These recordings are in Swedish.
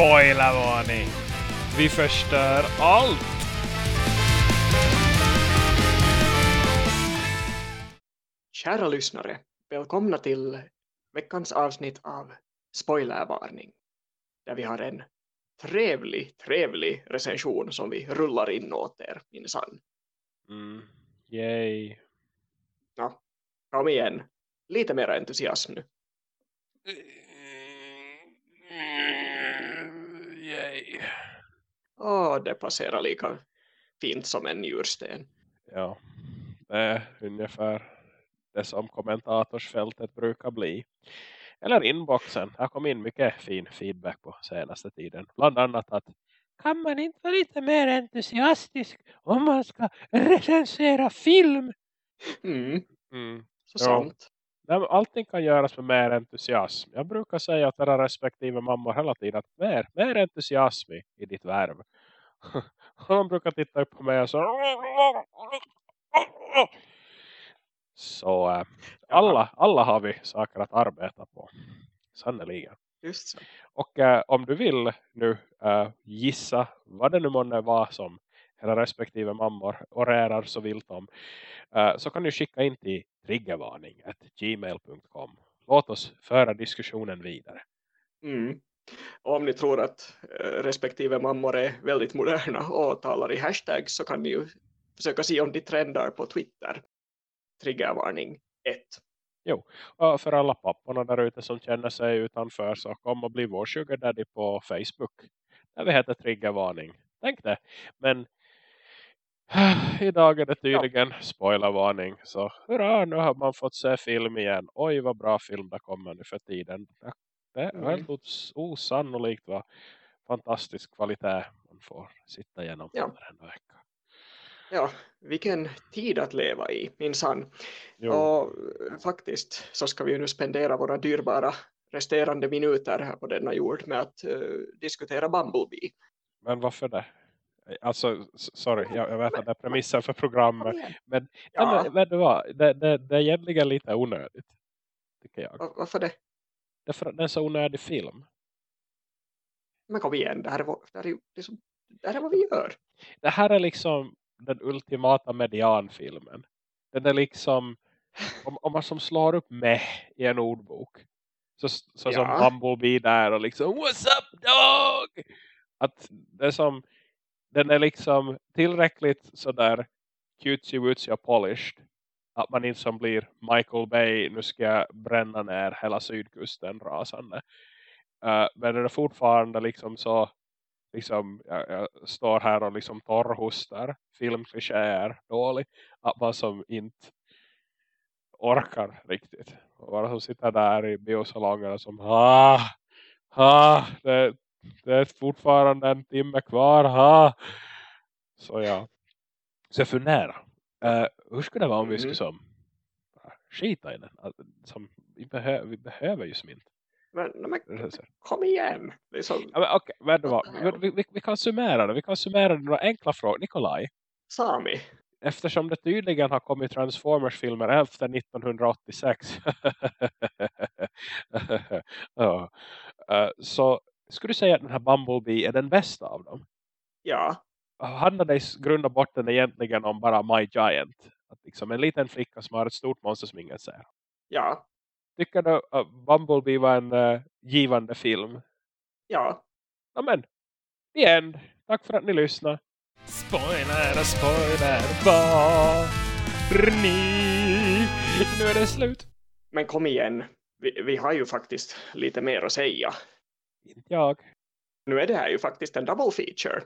Spoilervarning! Vi förstör allt! Kära lyssnare, välkomna till veckans avsnitt av Spoilervarning. Där vi har en trevlig, trevlig recension som vi rullar in åt er, minsann. Mm. Yay. Ja, kom igen. Lite mer entusiasm nu. Yay. Åh, det passerar lika fint som en njursten. Ja, det är ungefär det som kommentatorsfältet brukar bli. Eller inboxen. Här kom in mycket fin feedback på senaste tiden. Bland annat att kan man inte vara lite mer entusiastisk om man ska recensera film? Mm, Mm. så Ja. sant. Allting kan göras med mer entusiasm. Jag brukar säga att era respektive mammor hela tiden att mer, mer entusiasm i, i ditt värv. Och de brukar titta upp på mig och så så äh, alla, alla har vi saker att arbeta på. Sannoliken. Just så. Och äh, om du vill nu äh, gissa vad det nu månne var som era respektive mammor orerar så vilt om. äh, så kan du skicka in till triggervarning gmail.com. Låt oss föra diskussionen vidare. Mm. Och om ni tror att eh, respektive mammor är väldigt moderna och talar i hashtags så kan ni ju försöka se om de trendar på Twitter. Triggervarning 1. Och för alla papporna där ute som känner sig utanför så kom och bli vår sugar daddy på Facebook. Där vi heter triggervarning. Tänk det. Men idag är det tydligen spoilervarning. Så hurra, nu har man fått se film igen. Oj vad bra film det kommer nu för tiden. Det är Mm. helt os- osannolikt vad fantastisk kvalitet man får sitta igenom Ja. en vecka. Ja, vilken tid att leva i, minsann. Och eh, faktiskt så ska vi nu spendera våra dyrbara resterande minuter här på denna jord med att eh, diskutera Bumblebee. men varför det? Alltså, sorry, jag, jag vet att det är premissen för programmet. Men, Ja. men vet du vad? Det, det, det är egentligen lite onödigt. Tycker jag. Va- Varför det? Därför att det är en så onödig film. Men kom igen, det här är, vad- det här är, liksom, det här är vad vi gör. Det här är liksom den ultimata medianfilmen. Den är liksom, om, om man som slår upp med i en ordbok. Så, så som Ja. Bumblebee där och liksom, what's up dog? Att det är som, den är liksom tillräckligt sådär cutesy wootsy och polished. Att man inte som blir Michael Bay, nu ska jag bränna ner hela sydkusten rasande. Uh, men den är fortfarande liksom så liksom, jag, jag står här och liksom torrhostar filmklichéer dålig. Att man som inte orkar riktigt. Och bara som sitter där i biosalongen och som ah, ah, det, det är fortfarande en timme kvar. Ah. Så ja. Så jag funderar. Uh, hur skulle det vara om vi Mhm. skulle som bara skita i den? Alltså, Som, vi, behö, vi behöver ju som inte. Men, men kom igen. Liksom, Ja, men vet du vad? Vi, vi, vi kan summera det. Vi kan summera det några enkla frågor. Nikolaj, Sami. eftersom det tydligen har kommit Transformers-filmer efter 1986 ja. Eh, så skulle du säga att den här Bumblebee är den bästa av dem? Ja, Handlar det i grund och botten egentligen om bara My Giant? Att liksom en liten flicka som har ett stort monster som ingen ser. ja, Tycker du att Bumblebee var en eh, givande film? ja. Ja men, the end. Tack för att ni lyssnade. Spoiler, spoiler, varning. Nu är det slut. Men kom igen. Vi, vi har ju faktiskt lite mer att säga. Inte jag. Nu är det här ju faktiskt en double feature.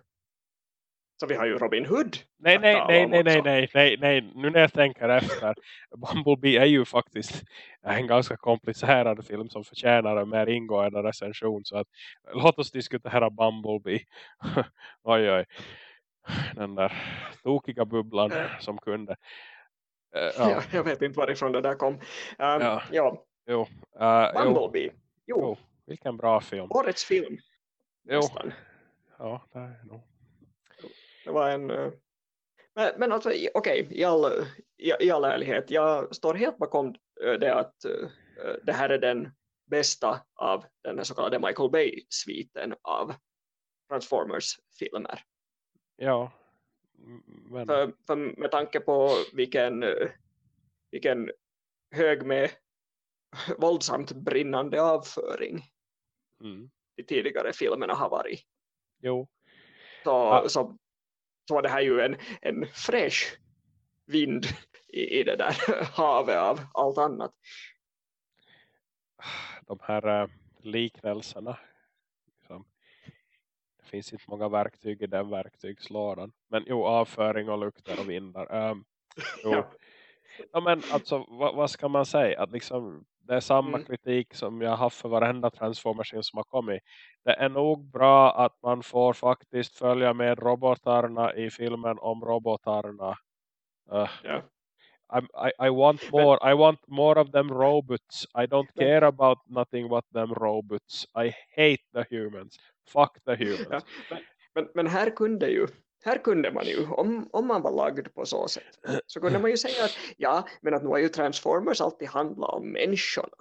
Så vi har ju Robin Hood. Nej, nej, nej, nej, nej, nej, nej, nej. Nu när jag tänker efter. Bumblebee är ju faktiskt en ganska komplicerad film som förtjänar en mer ingående recension. Så att, låt oss diskutera Bumblebee. oj, oj. Den där tokiga bubblan som kunde. Eh, Ja. ja, jag vet inte varifrån det där kom. Um, ja. Ja. jo. Uh. Bumblebee. Jo, Jo, vilken bra film. årets film. Jo, Nästan. ja, det är nog. Det var en... eh, Men, men alltså, okej, i, all, i, i all ärlighet, jag står helt bakom eh, det att eh, det här är den bästa av den så kallade Michael Bay-sviten av Transformers-filmer. Ja. Men, För, för med tanke på vilken, vilken hög med våldsamt brinnande avföring de tidigare filmerna har varit jo. så, Ja. så, så var det här ju en, en fräsch vind i, i det där havet av allt annat. de här äh, liknelserna. Liksom. Det finns inte många verktyg i den verktygslådan. Men jo, avföring och lukter och vindar. Um. Ja. Ja, men alltså, vad, vad ska man säga? Att liksom, det är samma Mm. kritik som jag har haft för varenda Transformers som har kommit. Det är nog bra att man får faktiskt följa med robotarna i filmen om robotarna. Uh. I'm, I, I want more. I want more of them robots. I don't Men- care about nothing but them robots. I hate the humans. Fuck the humans. Ja. Men, men, men här kunde ju här kunde man ju, om, om man var lagd på så sätt, så kunde man ju säga att ja, men att nu har ju Transformers alltid handlat om människorna.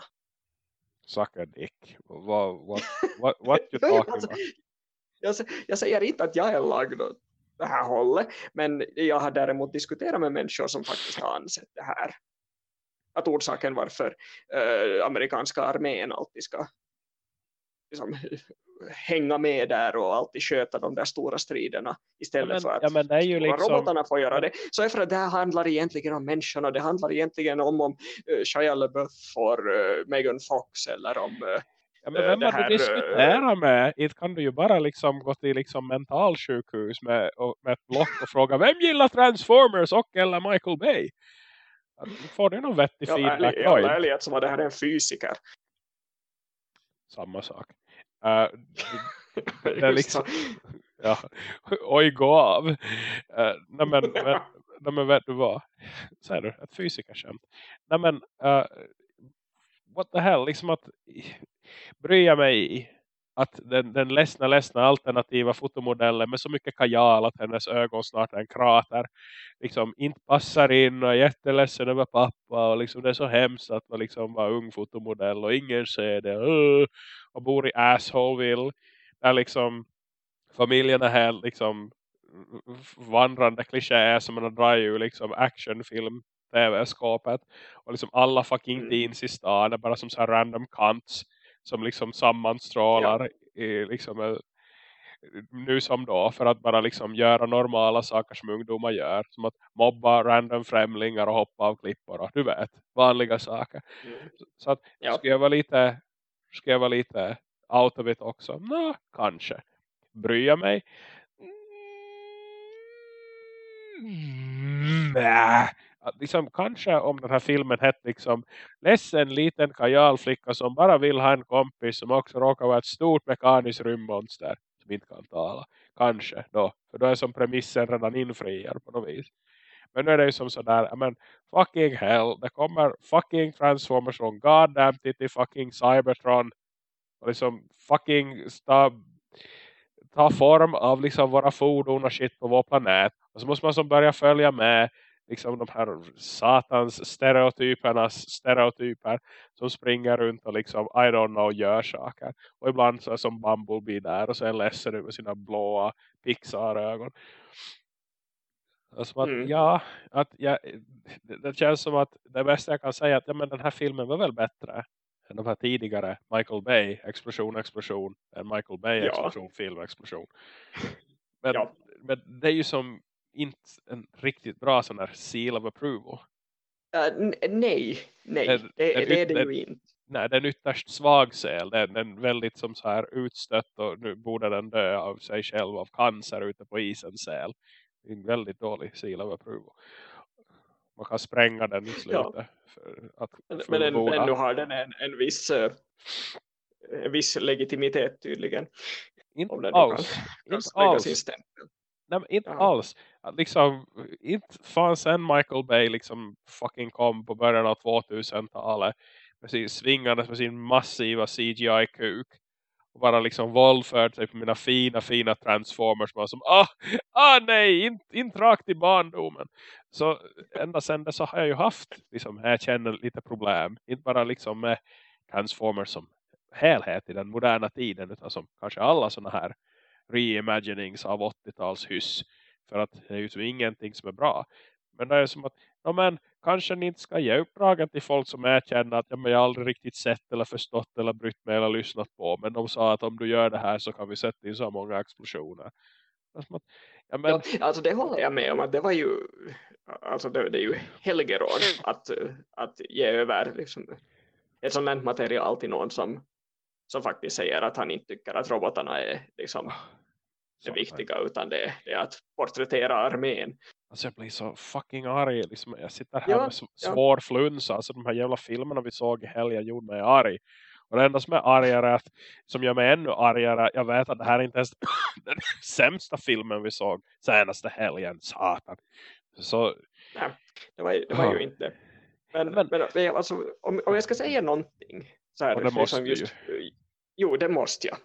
Suck a dick. What, what, what, what you talking alltså, about? Jag, jag säger inte att jag är lagd åt det här hållet, men jag har däremot diskuterat med människor som faktiskt har ansett det här. Att orsaken varför eh, amerikanska armén alltid ska liksom, hänga med där och alltid sköta de där stora striderna istället Ja, men- för att ja, men det är ju liksom- robotarna får göra det. Så är för att det här handlar egentligen om människorna. Det handlar egentligen om om uh, Shia LaBeouf får uh, Megan Fox eller om uh, Ja, men eh, vem det har här, du diskuterar med? Inte kan du ju bara liksom gå till liksom mentalsjukhus med, och, med ett block och fråga vem gillar Transformers och eller Michael Bay? Får du någon vettig feedback? ärlig- inte? ärlighet så var det här en fysiker. Samma sak. Uh, det liksom, ja, oj gå av. Uh, nej men, men, nej men vet du vad? Säger du, ett fysikerskämt. Nej men, uh, what the hell, liksom att bryr jag mig i att den, den ledsna, ledsna alternativa fotomodellen med så mycket kajal att hennes ögon snart är en krater liksom inte passar in och är jätteledsen över pappa och liksom det är så hemskt att man liksom var ung fotomodell och ingen ser det och bor i Assholeville där liksom familjen är helt liksom vandrande klichéer som man drar ju liksom actionfilm tv-skåpet och liksom alla fucking Mm. teens i stan är bara som så här random cunts som liksom sammanstrålar i liksom nu som då för att bara liksom göra normala saker som ungdomar gör som att mobba random främlingar och hoppa av klippor och du vet, vanliga saker Mm. så att Ja. ska jag vara lite ska jag vara lite out of it också? Nå, kanske. Bryr jag mig? Mm. mm Att liksom, kanske om den här filmen hette liksom ledsen liten kajalflicka som bara vill ha en kompis som också råkar vara ett stort mekaniskt rymdmonster som inte kan tala. Kanske då. För då är som premissen redan infriad på något vis. Men nu är det ju som sådär, I men fucking hell, det kommer fucking Transformers från goddamn till fucking Cybertron och liksom fucking ta, ta form av liksom våra fordon och shit på vår planet. Och så måste man som börja följa med liksom de här satans stereotypernas stereotyper som springer runt och liksom, I don't know, gör saker. Och ibland så är som Bumblebee där och så är ledsen över sina blåa Pixar-ögon. Som att, Mm. ja, att jag, det, det känns som att det bästa jag kan säga är att ja, men den här filmen var väl bättre än de här tidigare Michael Bay, explosion, explosion, en Michael Bay, Ja. explosion, film, explosion. Men, Ja. men det är ju som inte en riktigt bra sån här seal of approval. N- nej, nej, Det- det, det- det, är det det- ju inte. Nej, det är en ytterst svag sel. Det är den väldigt som så här utstött och nu borde den dö av sig själv av cancer ute på isen sel. En väldigt dålig approval. Man kan spränga den i slutet. För att Men, men än- fullborda. ännu har den en, en, viss, eh, en viss legitimitet tydligen. Inte alls. Inte alls. Nej, inte Ja. alls. Att liksom, inte fan sen Michael Bay liksom fucking kom på början av 2000-talet med sin svingandes med sin massiva CGI-kuk och bara liksom våldfört sig på mina fina, fina Transformers bara som, ah, ah nej, inte, inte rakt i barndomen. Så ända sen dess har jag ju haft, liksom, jag känner lite problem. Inte bara liksom med Transformers som helhet i den moderna tiden utan som kanske alla sådana här reimaginings av 80-tals hyss för att det är ju som ingenting som är bra men det är som att ja, men, kanske ni inte ska ge uppdragen till folk som erkänner att ja, men jag aldrig riktigt sett eller förstått eller brytt mig eller lyssnat på men de sa att om du gör det här så kan vi sätta in så många explosioner att, ja, men... ja, alltså det håller jag med om att det var ju alltså det, det är ju helgeråd att, att ge över liksom, ett sådant material till någon som, som faktiskt säger att han inte tycker att robotarna är liksom, det viktiga utan det, det, är att porträttera armén. Alltså jag blir så fucking arg. Liksom, jag sitter här ja, med svår ja. flunsa. Alltså de här jävla filmerna vi såg i helgen gjorde mig arg. Och det enda som är argare, att, som gör mig ännu argare, jag vet att det här är inte ens den sämsta filmen vi såg senaste helgen, satan. Så... Nej, det var, det var ju inte. Men, men, men alltså, om, om jag ska säga någonting så här, det måste liksom just, Jo, det måste jag.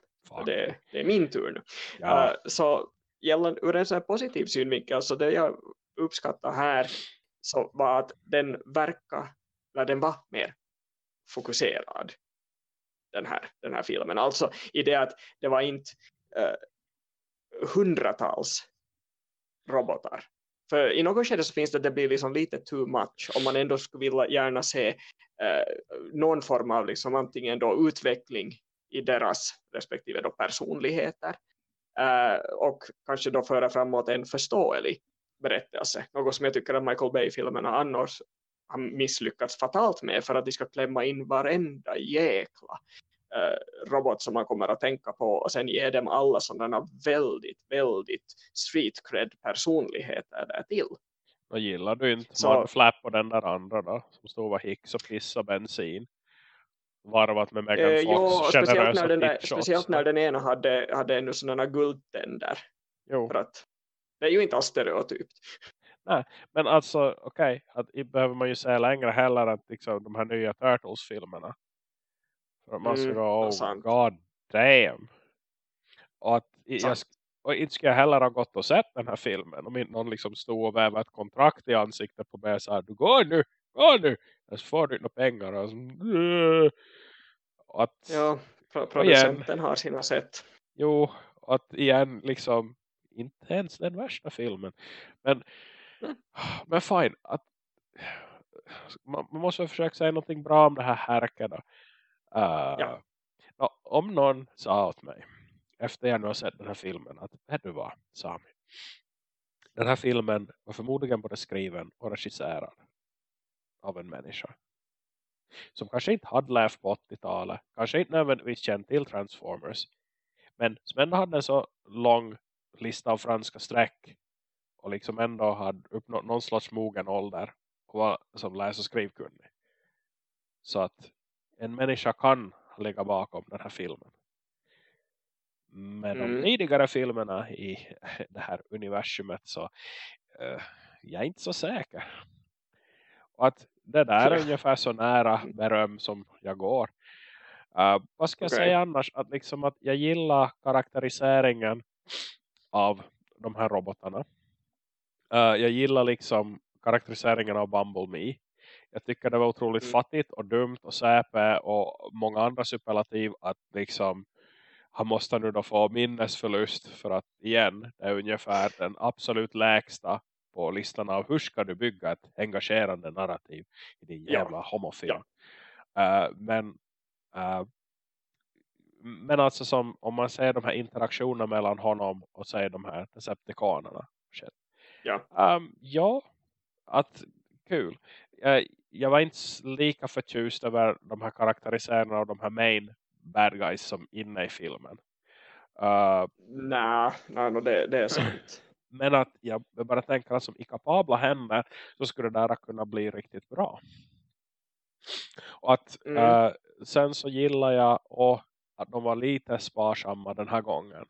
Det, det, är min tur nu. Ja. Uh, så gällande ur en så positiv synvinkel, så det jag uppskatta här så var att den verkar, när den var mer fokuserad den här, den här filmen. Alltså i det att det var inte eh, hundratals robotar. För i något skede så finns det att det blir liksom lite too much om man ändå skulle vilja gärna se eh, någon form av liksom antingen då utveckling i deras respektive då personligheter eh, och kanske då föra framåt en förståelig berättelse. Något som jag tycker att Michael Bay-filmerna annars har misslyckats fatalt med för att de ska klämma in varenda jäkla eh, robot som man kommer att tänka på och sen ge dem alla sådana väldigt, väldigt street cred personligheter där till. Och gillar du inte så, Flap och den där andra då? Som stod och hicks och pissa bensin. Varvat med Megan eh, Fox. Jo, speciellt när, den där, speciellt när den ena hade, hade ännu sådana guldtänder. Jo. För att det är ju inte alls stereotypt. Nej, men alltså okej, okay, behöver man ju säga längre heller än liksom, de här nya Turtles-filmerna. För man ska mm, gå, oh god damn. Och, att, jag, och inte ska jag heller ha gått och sett den här filmen. Om inte någon liksom stod och vävade ett kontrakt i ansiktet på mig och sa, du går nu, gå nu. Så får du inte pengar. Och, så, och att, ja, producenten igen, har sina sätt. Jo, att igen liksom inte ens den värsta filmen. Men, mm. men fine. Att, man, man måste försöka säga någonting bra om det här härken. Uh, ja. om någon sa åt mig efter jag nu har sett den här filmen att vet du vad, Sami den här filmen var förmodligen både skriven och regisserad av en människa som kanske inte hade levt på 80-talet kanske inte nödvändigtvis känt till Transformers men som ändå hade en så lång lista av franska streck och liksom ändå hade uppnått någon slags mogen ålder och var som läs- och skrivkunnig så att en människa kan ligga bakom den här filmen. Men mm. de tidigare filmerna i det här universumet så uh, jag är inte så säker. Och att det där är ungefär så nära beröm som jag går. Uh, vad ska jag okay. säga annars? Att, liksom att jag gillar karaktäriseringen av de här robotarna. Uh, jag gillar liksom karaktäriseringen av Bumblebee. Jag tycker det var otroligt mm. fattigt och dumt och säpe och många andra superlativ att liksom han måste nu då få minnesförlust för att igen, det är ungefär den absolut lägsta på listan av hur ska du bygga ett engagerande narrativ i din jävla ja. homofilm. Ja. Uh, men uh, men alltså som om man ser de här interaktionerna mellan honom och säger de här deceptikanerna. Ja. Um, ja, att kul. Uh, jag var inte lika förtjust över de här karaktäriserna av de här main bad guys som inne i filmen. Uh, Nej, nej no, det, det är sant. Men att jag bara tänker att som i kapabla händer så skulle det där kunna bli riktigt bra. Och att mm. uh, sen så gillar jag och att de var lite sparsamma den här gången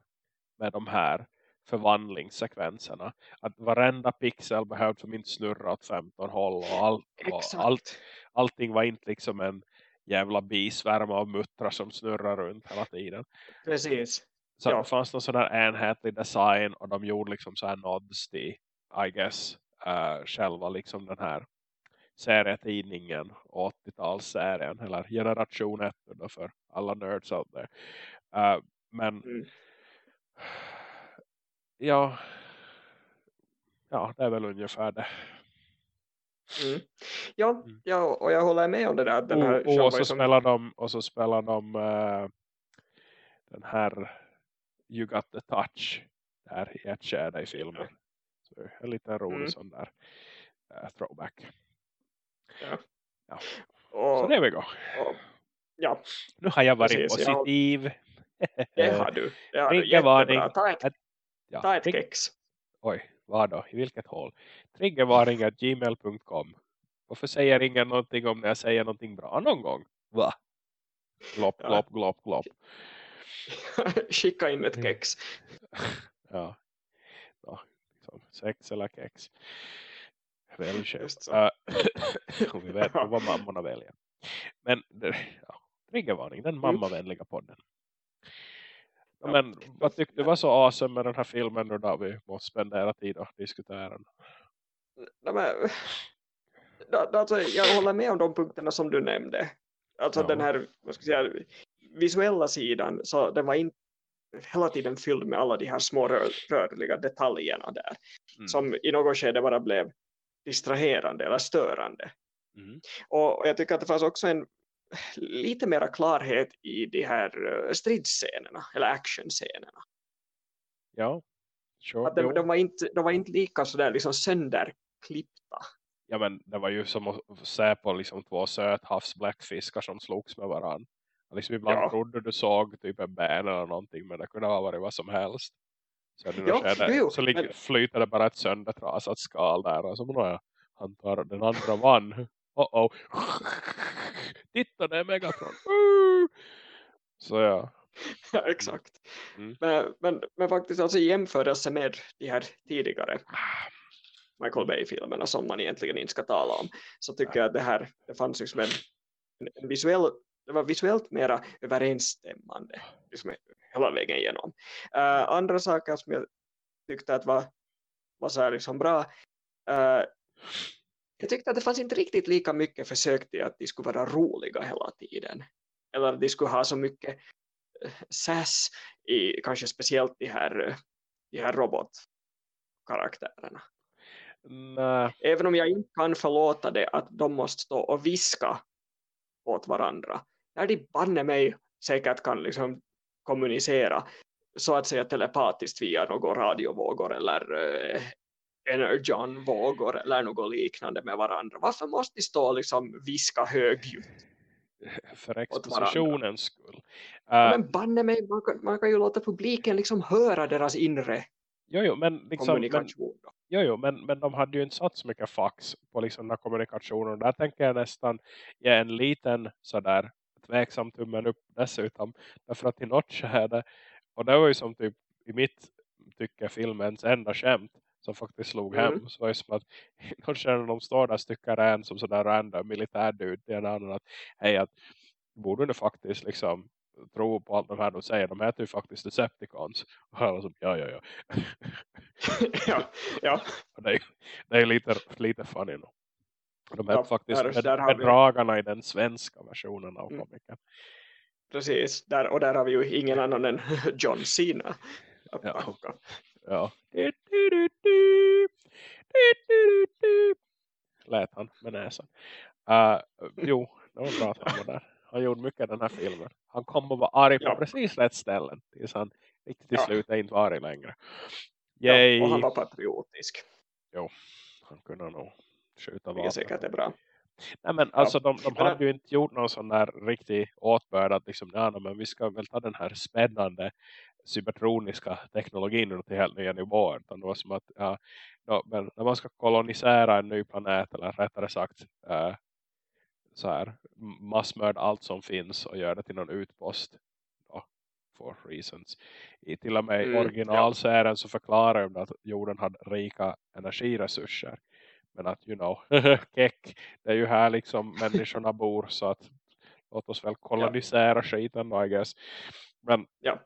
med de här förvandlingssekvenserna. Att varenda pixel behövde som inte snurra åt 15 håll och, all, och allt, allting var inte liksom en jävla bisvärma av muttrar som snurrar runt hela tiden. Precis. Så ja. det fanns någon sån där enhetlig design och de gjorde liksom så här nods till, I guess, uh, själva liksom den här serietidningen 80-talsserien eller generation 1 och då för alla nerds out there. Uh, men Mm. ja ja, det är väl ungefär det. Mm. Ja, Mm. ja, och jag håller med om det där. Den här och, och, så som- spelar de, och så spelar de eh, den här You Got The Touch där i ett skede i filmen. Så en liten rolig Mm. sån där eh, throwback. Och, Så there we go. och, ja, Nu har jag varit Precis, positiv. det har du. Det har du. Triggervarning. Ta ett, Ja, ta ett kex. Oj, vad då? I vilket håll? Triggervarning.gmail.com Varför säger ingen någonting om när jag säger någonting bra någon gång? Va? Glopp, Ja. glopp, glopp. Skicka in ett Mm. kex. Ja. ja liksom sex eller kex. Så. Äh, och vi vet vad mammorna väljer. Men ja, triggervarning, den mammavänliga podden. Ja. Men vad tyckte du var så awesome med den här filmen nu då vi måste spendera tid och diskutera den? Nej, men, alltså, jag håller med om de punkterna som du nämnde. Alltså Ja. den här vad ska jag säga, visuella sidan, så den var inte hela tiden fylld med alla de här små rör, rörliga detaljerna där. Mm. Som i något skede bara blev distraherande eller störande. Mm. Och, jag tycker att det fanns också en lite mera klarhet i de här eh, stridsscenerna eller actionscenerna. Ja, sure. Att de, de, var inte, de var inte lika sådär liksom sönderklippta. Ja men det var ju som att se på liksom två söthavsbläckfiskar som slogs med varandra. Liksom ibland Ja. trodde du såg typ en ben eller någonting men det kunde ha varit vad som helst. Så, det Ja, skede, jo, jo, så lig- men- flyter det bara ett söndertrasat skal där och så nåja, han tar den andra vann. Oh oh. Titta det är Megatron. Uh! Så ja. Ja, exakt. Mm. Men, men, men faktiskt alltså i jämförelse med de här tidigare Michael Bay-filmerna som man egentligen inte ska tala om så tycker jag att det här det fanns liksom en, en visuell det var visuellt mera överensstämmande liksom hela vägen igenom. Uh, andra saker som jag tyckte att var, var så här liksom bra uh, jag tyckte att det fanns inte riktigt lika mycket försök till att de skulle vara roliga hela tiden. Eller att de skulle ha så mycket eh, sass i kanske speciellt de här, de här robotkaraktärerna. Nej. Även om jag inte kan förlåta det att de måste stå och viska åt varandra. När de banne mig säkert kan liksom kommunicera så att säga telepatiskt via några radiovågor eller eh, energon-vågor eller något liknande med varandra. Varför måste de stå och liksom viska högljutt? För expositionens skull. Uh, Men banne mig, man kan, man kan ju låta publiken liksom höra deras inre jo, jo, men, liksom, men, kommunikation. då. Jo, jo men, men de hade ju inte satt så mycket fax på liksom den här kommunikationen. Där tänker jag nästan ge en liten sådär tveksam tummen upp dessutom. Därför att i något skede, och det var ju som typ i mitt tycke filmens enda skämt som faktiskt slog Mm. hem. Så var det som att skede när de står där styckar en som sådär random militärdude till en annan att hej att borde du faktiskt liksom tro på allt de här de säger. De heter ju faktiskt Decepticons. Och alla som, ja, ja, ja. ja, ja, det, är, det är lite, lite funny nu. De är Ja, faktiskt där- med, där har vi- bedragarna i den svenska versionen av Mm. komikern. precis. Där, och där har vi ju ingen annan än John Cena. Ja. Ja. Lät han med näsan. Uh, jo, det var bra att han var där. Han gjorde mycket i den här filmen. Han kom och var arg på Ja. precis rätt ställen. Tills han riktigt till Ja. slut inte var arg längre. Ja, Yay! och han var patriotisk. han kunde nog skjuta Vilket säkert är vapen. bra. Nej men alltså de, de hade ju inte gjort någon sån där riktig åtbörd att liksom, ja, no, men vi ska väl ta den här spännande cybertroniska teknologin till helt nya nivåer. Utan det var som att, ja, no, men när man ska kolonisera en ny planet eller rättare sagt eh, så här m- massmörda allt som finns och göra det till någon utpost då, for reasons. I till och med Mm, ja. originalserien så förklarar de att jorden hade rika energiresurser. Men att, you know, keck, det är ju här liksom människorna bor så att låt oss väl kolonisera skiten då, I guess. Men, Ja.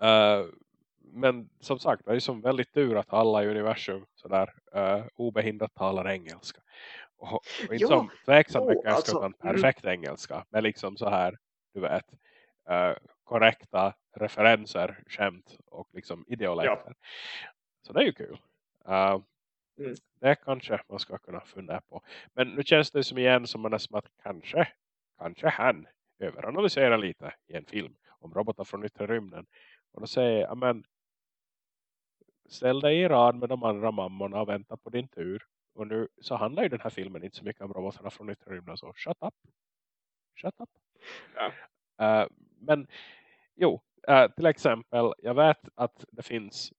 eh, men som sagt, det är ju som väldigt tur att alla i universum sådär uh, obehindrat talar engelska. Och, och inte Jo, som tveksamt jo, engelska alltså, utan mm. perfekt engelska. Men liksom så här du vet, uh, korrekta referenser, skämt och liksom ideolekter. Ja. Så det är ju kul. Uh, mm. Det kanske man ska kunna fundera på. Men nu känns det som igen som, man som att kanske, kanske han överanalyserar lite i en film om robotar från yttre rymden. Och då säger men ställ dig i rad med de andra mammorna och vänta på din tur. Och nu så handlar ju den här filmen inte så mycket om robotarna från yttre rymden. Så shut up. Shut up. Ja. Uh, men jo, uh, till exempel, jag vet att det finns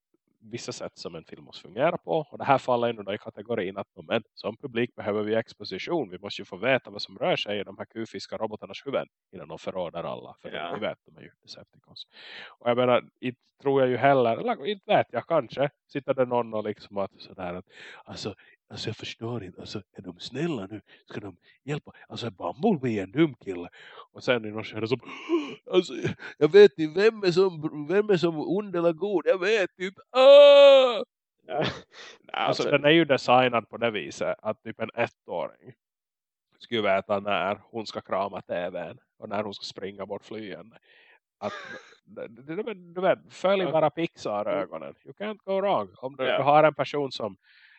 vissa sätt som en film måste fungera på. Och det här faller ändå i kategorin att men, som publik behöver vi exposition. Vi måste ju få veta vad som rör sig i de här kufiska robotarnas huvuden innan de förråder alla. För ja. vi vet, de är ju Decepticons. Och jag menar, inte tror jag ju heller, eller inte vet jag kanske, sitter det någon och liksom att sådär att, alltså Alltså jag förstår inte. Alltså är de snälla nu? Ska de hjälpa? Alltså Bumblebee är en dum kille. Och sen är någon som alltså jag vet inte vem är som, vem är som ond eller god. Jag vet inte. Ah! Alltså, alltså den är ju designad på det viset att typ en ettåring skulle veta när hon ska krama tvn och när hon ska springa bort flyende. Att, du vet, följ bara Pixar-ögonen. You can't go wrong. Om du, yeah. du har en person som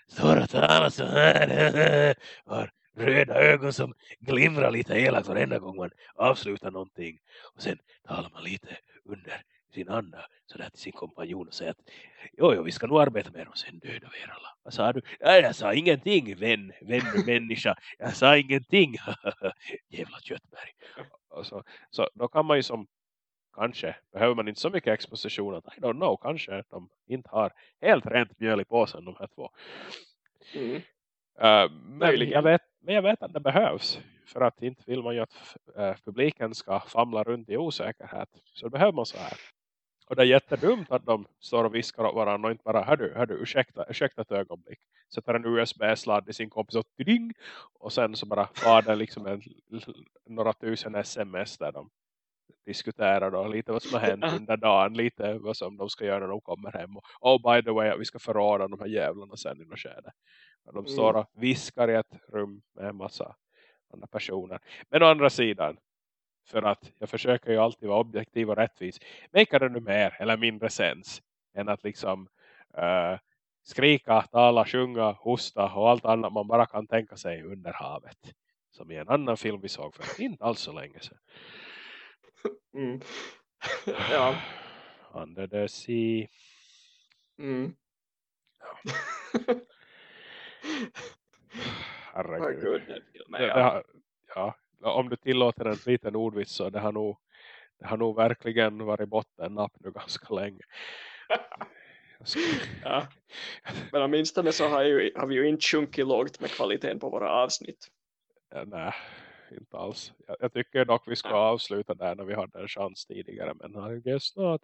står och talar så här. Har röda ögon som glimrar lite elakt varenda gång man avslutar någonting. Och sen talar man lite under sin anda sådär till sin kompanjon och säger att jo, jo, vi ska nog arbeta med och sen döda vi er alla. Vad sa du? Ja, jag sa ingenting, vän, vän människa. Jag sa ingenting. Jävla köttberg. Och så, så då kan man ju som kanske behöver man inte så mycket exposition att I don't know, kanske de inte har helt rent mjöl i påsen de här två. Mm. Uh, men, jag vet, men jag vet att det behövs för att inte vill man ju att uh, publiken ska famla runt i osäkerhet. Så behöver man så här. Och det är jättedumt att de står och viskar åt varandra och inte bara, hördu, hördu, ursäkta, ursäkta ett ögonblick. Sätter en USB-sladd i sin kompis och ding! Och sen så bara var det liksom en, några tusen sms där de diskuterar då lite vad som har hänt under dagen, lite vad som de ska göra när de kommer hem. Och oh, by the way, vi ska förråda de här jävlarna sen i något skede. De står mm. och viskar i ett rum med en massa andra personer. Men å andra sidan, för att jag försöker ju alltid vara objektiv och rättvis, make det nu mer eller mindre sens än att liksom uh, skrika, tala, sjunga, hosta och allt annat man bara kan tänka sig under havet. Som i en annan film vi såg för inte alls så länge sedan. Mm. ja. Under the sea. Mm. Herregud. Har, ja, om du tillåter en liten ordvits så det har nog, det har nog verkligen varit bottennapp nu ganska länge. ja. Men åtminstone så har, ju, har vi ju inte sjunkit lågt med kvaliteten på våra avsnitt. Ja, nej, inte alls. Jag, jag, tycker dock vi ska avsluta där när vi hade en chans tidigare. Men I guess not.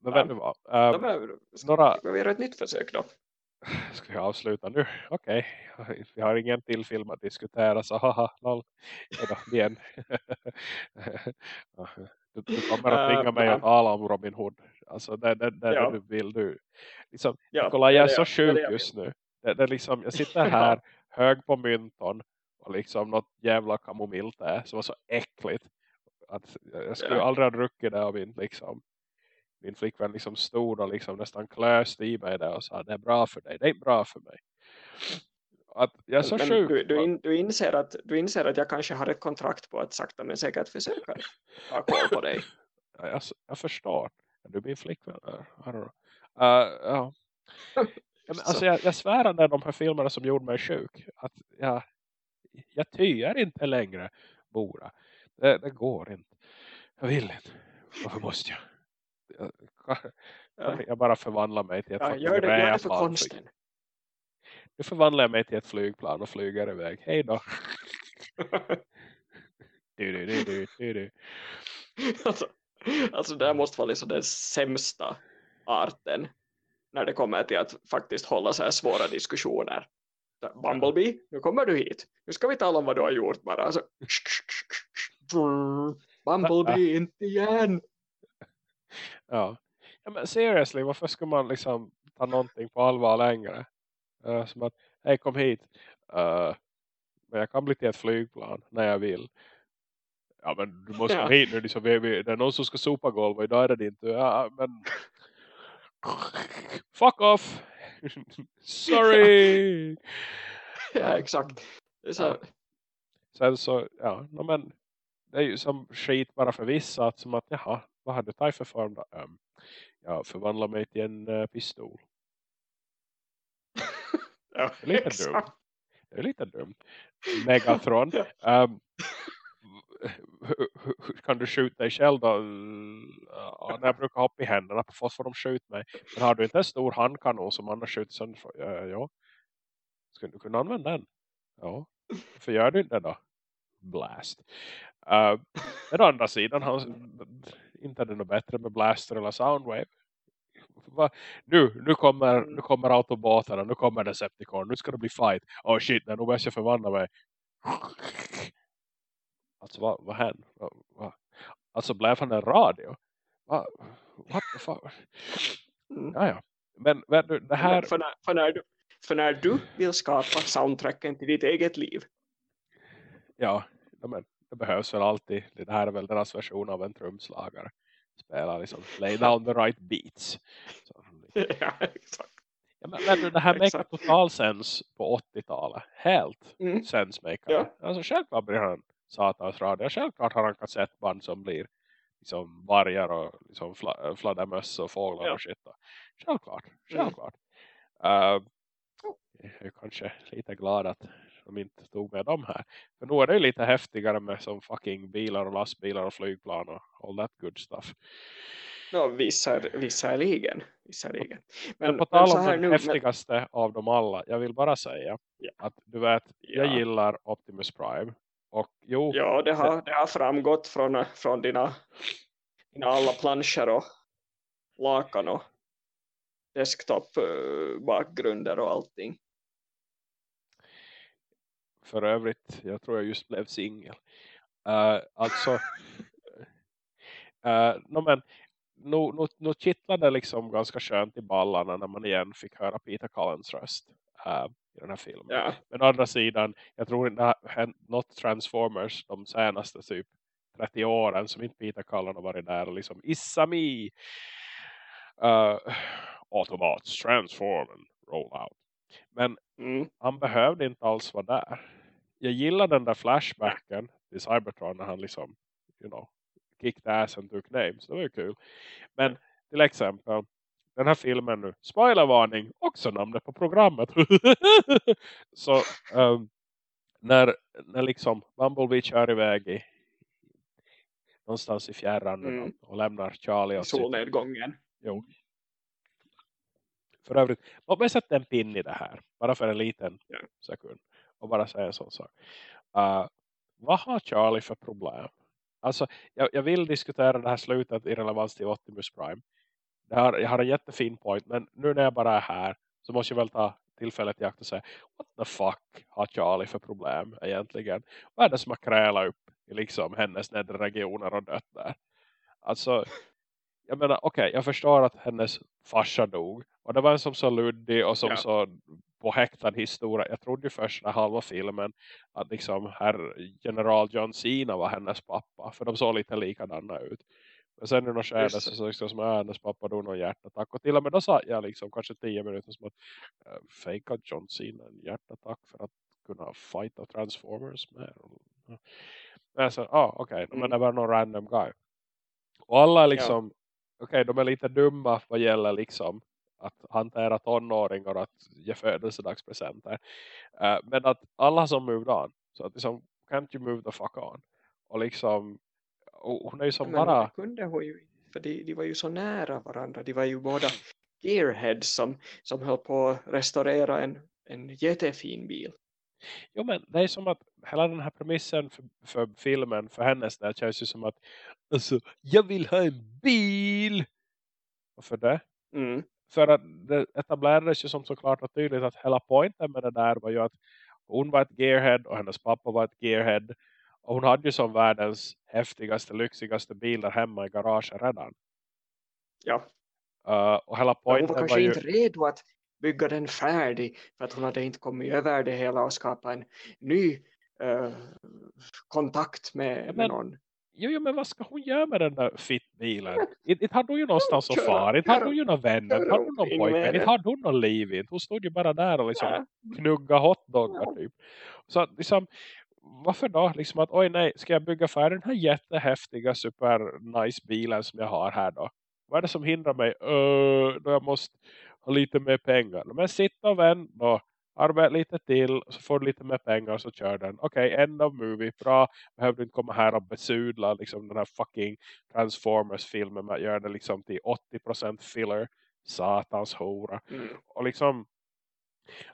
Men ja. vet du vad? Um, behöver, ska, några... vi göra ett nytt försök då? Ska vi avsluta nu? Okej. Okay. Vi har ingen till film att diskutera. Så haha, noll. igen. du, du kommer att ringa mig och tala om Robin Hood. Alltså det, det, det, ja. det du vill. Du. Liksom, ja, Nikolaj, jag är så sjuk just nu. Det, det liksom, jag sitter här hög på mynton och liksom något jävla kamomillte som var så äckligt att jag skulle ja. aldrig ha druckit det av min liksom min flickvän liksom stod och liksom nästan klöste i mig där och sa det är bra för dig, det är inte bra för mig. Att jag är så men sjuk. Du, du, in, du, inser att, du inser att jag kanske har ett kontrakt på att sakta men säkert försöka ha koll på dig. Ja, jag, jag förstår. Du blir flickvän. Uh, ja. men, alltså jag, jag svär att de här filmerna som gjorde mig sjuk. Att jag, jag tyar inte längre Bora. Det, det, går inte. Jag vill inte. Varför måste jag? Jag, ja. jag bara förvandlar mig till ett ja, gör det, gör det för konsten. Nu förvandlar jag mig till ett flygplan och flyger iväg. Hej då. du, du, du, du, du. Alltså, alltså det måste vara liksom den sämsta arten när det kommer till att faktiskt hålla så här svåra diskussioner. Bumblebee, nu kommer du hit. Nu ska vi tala om vad du har gjort bara. Alltså, Bumblebee, inte igen. Ja. ja. men seriously, varför ska man liksom ta någonting på allvar längre? Uh, som att, hej kom hit. Uh, men jag kan bli till ett flygplan när jag vill. ja men du måste Ja. hit nu, liksom, vi, vi, det är någon som ska sopa golvet, idag är det inte, ja men fuck off, sorry. ja, exakt. Så, Ja. Sen så, ja, no, men det är ju som skit bara för vissa, att som att, jaha, vad har du tagit för form då? Um, jag förvandlar mig till en uh, pistol. ja, Det är lite exakt. dumt. Det är lite dumt. Megatron. Ja. Um, kan du skjuta dig själv då? Ja, när jag brukar hoppa i händerna på fast får de skjuta mig. Men har du inte en stor handkanon som annars skjuter sönder? för- Ja. Skulle du kunna använda den? Ja. För gör du inte det då? Blast. Uh, den andra sidan har inte är det något bättre med Blaster eller Soundwave. Va? Nu, nu kommer, Mm. nu kommer autobotarna, nu kommer Decepticon, nu ska det bli fight. Oh shit, nu måste jag förvandla mig. Alltså vad, vad hände? Alltså blev han en radio? Va? What the fuck? Mm. Ja, ja. Men, men du, det här, För, när, för, när du, för när du vill skapa soundtracken till ditt eget liv. ja, men det behövs väl alltid. Det här är väl deras version av en trumslagare. Spelar liksom, lay down the right beats. Så, ja, exakt. ja, men, men det här make total sens på 80-talet. Helt Mm. sensmaker. Ja. Alltså självklart blir han satans radio. Självklart har han kassettband som blir liksom vargar och liksom fla, fladdermöss och fåglar Ja. och shit. då. Självklart, Mm. självklart. Uh, jag är kanske lite glad att de inte tog med dem här. För nu är det lite häftigare med som fucking bilar och lastbilar och flygplan och all that good stuff. Ja, vissa, visserligen. visserligen. Men, Men, på tal om den nu, men, häftigaste av dem alla. Jag vill bara säga Ja. att du vet, jag Ja. gillar Optimus Prime. Och jo, ja, det har, det har framgått från, från dina, dina alla planscher och lakan och desktop-bakgrunder och allting. för övrigt, jag tror jag just blev singel. Uh, alltså, uh, no, men nu, nu, nu kittlade det liksom ganska skönt i ballarna när man igen fick höra Peter Collins röst uh, i den här filmen. Ja, Men å andra sidan, jag tror inte hänt något Transformers de senaste typ 30 åren som inte Peter Cullen har varit där och liksom Isami uh, transform and roll out. Men mm, han behövde inte alls vara där. Jag gillar den där flashbacken till Cybertron när han liksom, you know, kicked ass and took names. Det var ju kul. Men till exempel, den här filmen nu, spoilervarning, också namnet på programmet. Så um, när, när liksom Bumblebee kör iväg i någonstans i fjärran Mm. och lämnar Charlie i solnedgången. Jo. För övrigt, låt mig sätta en pin i det här. Bara för en liten Ja. sekund. Och bara säga en sån sak. Uh, vad har Charlie för problem? Alltså, jag, jag vill diskutera det här slutet i relevans till Optimus Prime. Har, jag har en jättefin point. Men nu när jag bara är här så måste jag väl ta tillfället i akt och säga What the fuck har Charlie för problem egentligen? Vad är det som har krälat upp i liksom hennes nedre regioner och dött där? Alltså, jag menar, okej, jag förstår att hennes farsa dog. Och det var en som så luddig och som Ja. så påhäktad historia. Jag trodde ju första halva filmen att liksom herr general John Cena var hennes pappa. För de såg lite likadana ut. Men sen i något Just så såg det som att hennes pappa dog någon hjärtattack. Och till och med då sa jag liksom kanske tio minuter som att uh, fejka John Cena en hjärtattack för att kunna fighta Transformers med. Men jag sa, ah, okej, men Mm. det var någon random guy. Och alla liksom, okej, de är lite dumma vad gäller liksom att hantera tonåringar och att ge födelsedagspresenter. Eh, men att alla som moved on, så att liksom, can't you move the fuck on? Och liksom, och hon är ju som Men bara, kunde hon ju för de, de var ju så nära varandra. De var ju båda gearheads som, som höll på att restaurera en, en jättefin bil. jo men det är som att hela den här premissen för, för filmen, för hennes del känns ju som att, alltså, jag vill ha en bil! Och för det? Mm. För att det etablerades ju som såklart och tydligt att hela poängen med det där var ju att hon var ett gearhead och hennes pappa var ett gearhead. Och hon hade ju som världens häftigaste, lyxigaste bil där hemma i garaget redan. Ja, Uh, och hela men hon poängen var var, kanske ju... inte redo att bygga den färdig för att hon hade inte kommit över det hela och skapa en ny eh, kontakt med, Ja, men- med någon Jo, jo, men vad ska hon göra med den där fittbilen? Inte hade hon ju någonstans att fara. Inte hade hon ju några vänner. Köra hade hon någon pojkvän. Den. hade hon någon liv. Hon stod ju bara där och liksom knugga hotdoggar typ. Så liksom, varför då? Liksom att, oj nej, ska jag bygga för den här jättehäftiga super nice bilen som jag har här då? Vad är det som hindrar mig? Uh, då jag måste ha lite mer pengar. Men sitta och vän då. Arbeta lite till så får du lite mer pengar så kör den. Okej, end of movie. Bra. Behöver inte komma här och besudla liksom den här fucking Transformers-filmen med att göra det liksom till 80% filler. Satans hora. Mm. Och liksom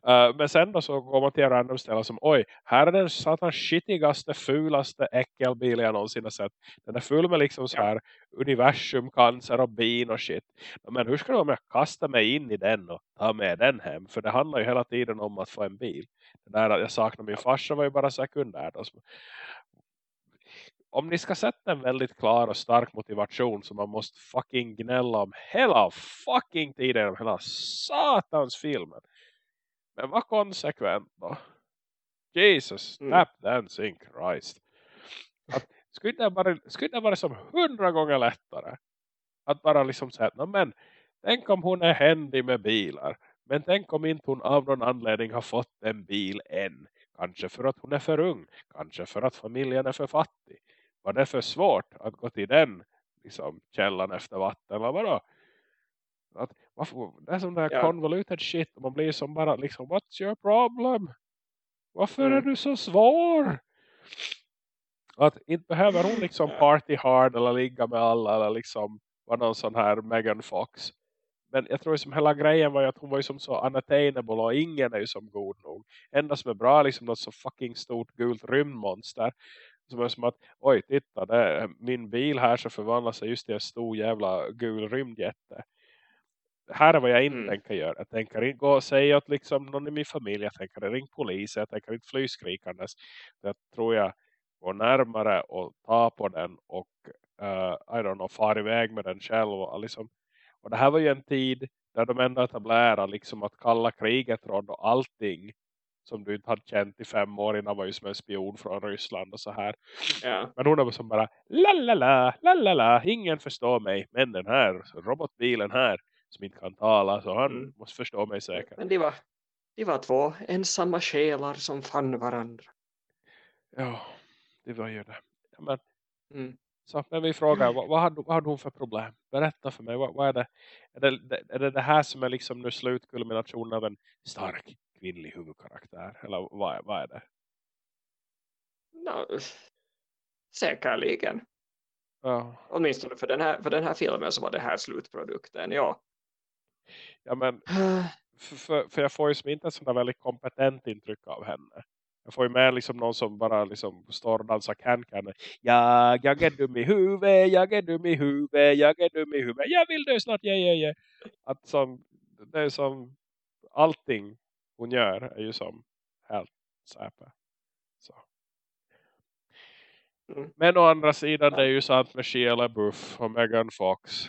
Uh, men sen då så går man till en random ställe som oj, här är den satans skitigaste, fulaste äckelbil jag någonsin har sett. Den är full med liksom så här universum, cancer och bin och shit. Men hur ska det vara om jag kastar mig in i den och tar med den hem? För det handlar ju hela tiden om att få en bil. Det där jag saknar min farsa var ju bara sekundär. Då. Om ni ska sätta en väldigt klar och stark motivation som man måste fucking gnälla om hela fucking tiden, om hela satans filmen. Men vad konsekvent då? Jesus, Mm. tap dancing Christ. Att, skulle det vara, skulle det vara som hundra gånger lättare att bara liksom säga, "Nå, men tänk om hon är händig med bilar. Men tänk om inte hon av någon anledning har fått en bil än. Kanske för att hon är för ung. Kanske för att familjen är för fattig. Var det för svårt att gå till den liksom, källan efter vatten? Eller vadå? Att, varför, det är som det här Ja. convoluted shit. Och man blir som bara liksom, what's your problem? Varför Mm. är du så svår? Att inte behöver hon liksom party hard eller ligga med alla eller liksom vara någon sån här Megan Fox. Men jag tror som hela grejen var ju att hon var ju som så unattainable och ingen är ju som god nog. Enda som är bra är liksom något så fucking stort gult rymdmonster. Som är som att, oj titta, det är min bil här så förvandlar sig just till en stor jävla gul rymdjätte. Här är vad jag inte Mm. tänker göra. Jag tänker inte gå och säga åt liksom någon i min familj. Jag tänker ring polisen. Jag tänker inte fly skrikandes. Jag tror jag går närmare och tar på den och uh, I don't know, far iväg med den själv. Och, liksom. och det här var ju en tid där de ändå etablerade liksom att kalla kriget råd och allting som du inte hade känt i fem år innan var ju som en spion från Ryssland och så här. Ja. Men hon var som bara lalala, lalala, ingen förstår mig. Men den här robotbilen här som inte kan tala så han Mm. måste förstå mig säkert. Men de var, de var två ensamma själar som fann varandra. Ja, det var ju det. Men, Mm. så när vi frågar, vad, vad, hade, vad hade hon för problem? Berätta för mig, vad, vad är, det? Är, det, det, är det det här som är liksom nu slutkulminationen av en stark kvinnlig huvudkaraktär? Eller vad, är- vad är det? No, säkerligen. Ja, Åtminstone för den, här, för den här filmen så var det här slutprodukten. Ja. Ja men för, för, jag får ju som inte ett där väldigt kompetent intryck av henne. Jag får ju med liksom någon som bara liksom står och dansar can-can. Jag, jag är dum i huvudet, jag är dum i huvudet, jag är dum i huvudet. Jag vill dö snart, ja, ja, ja. Att som, det är som allting hon gör är ju som helt säpe. Så. Mm. Men å andra sidan det är ju sant med Shia LaBeouf och Megan Fox.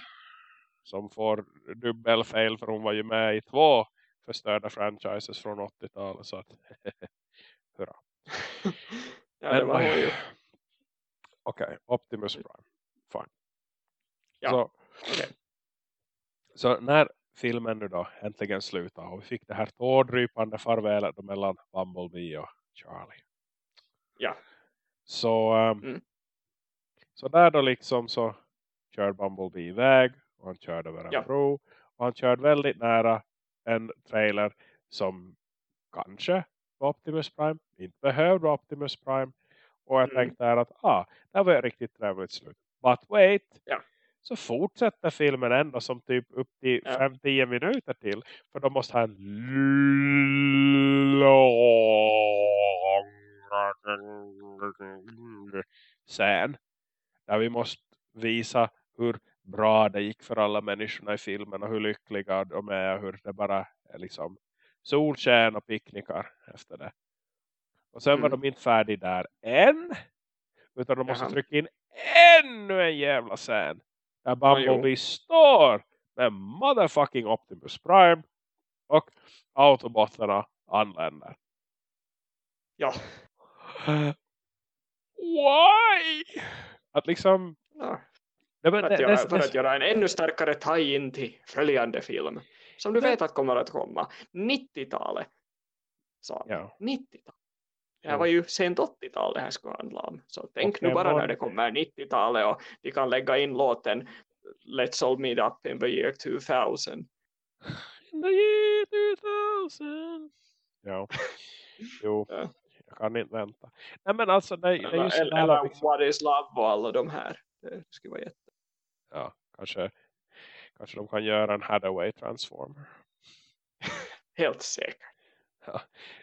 Som får dubbelfel för hon var ju med i två förstörda franchises från 80-talet. Så att, hurra. ja, det var hon ju. Okej, Optimus Prime. Fine. Ja, Så, okej. så när filmen nu då äntligen slutar och vi fick det här tårdrypande farvälet mellan Bumblebee och Charlie. Ja. Så, ehm, Mm. så där då liksom så kör Bumblebee iväg och han körde över en Ja. bro och han körde väldigt nära en trailer som kanske var Optimus Prime, inte behövde Optimus Prime och jag Mm. tänkte här att ah, det var ett riktigt trevligt slut. But wait, Ja. så fortsätter filmen ändå som typ upp till Ja. 5-10 minuter till för de måste ha en lång scen där vi måste visa hur bra det gick för alla människorna i filmen och hur lyckliga de är och hur det bara är liksom solsken och picknickar efter det. Och sen var Mm. de inte färdiga där än. Utan de måste Jaha. trycka in ännu en jävla scen. Där. Bumblebee står med motherfucking Optimus Prime. Och autobotterna anländer. Ja. Why? Att liksom... Ja. För, att, göra, för att göra en ännu starkare tie-in till följande film. Som du vet att kommer att komma. 90-talet. Sa vi. Ja. 90-talet. Det här var ju sent 80-tal det här skulle handla om. Så tänk nu bara när det kommer 90-talet och de kan lägga in låten Let's all meet up in the year 2000. In the year 2000. Ja. Jo. Ja. Jag kan inte vänta. Nej men alltså det, det är ju Eller, eller liksom, What is love och alla de här. Det skulle vara jätte... ja, kanske, kanske de kan göra en Hathaway transformer. Helt säkert. Ja,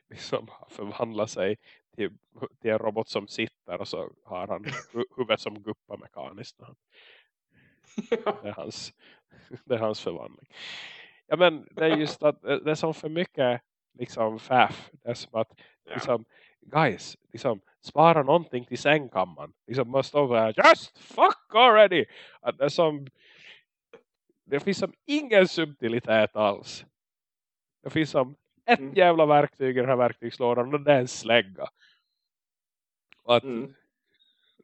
liksom förvandla sig till, till en robot som sitter och så har han hu- huvudet som guppar mekaniskt. Det är hans, det är hans förvandling. Ja men det är just att det är som för mycket liksom faff. Det är som att liksom, guys, liksom, spara någonting till sängkammaren. Liksom, man står där, just fuck already! Att det som, det finns som ingen subtilitet alls. Det finns som ett Mm. jävla verktyg i den här verktygslådan och det är en slägga. Och att Mm.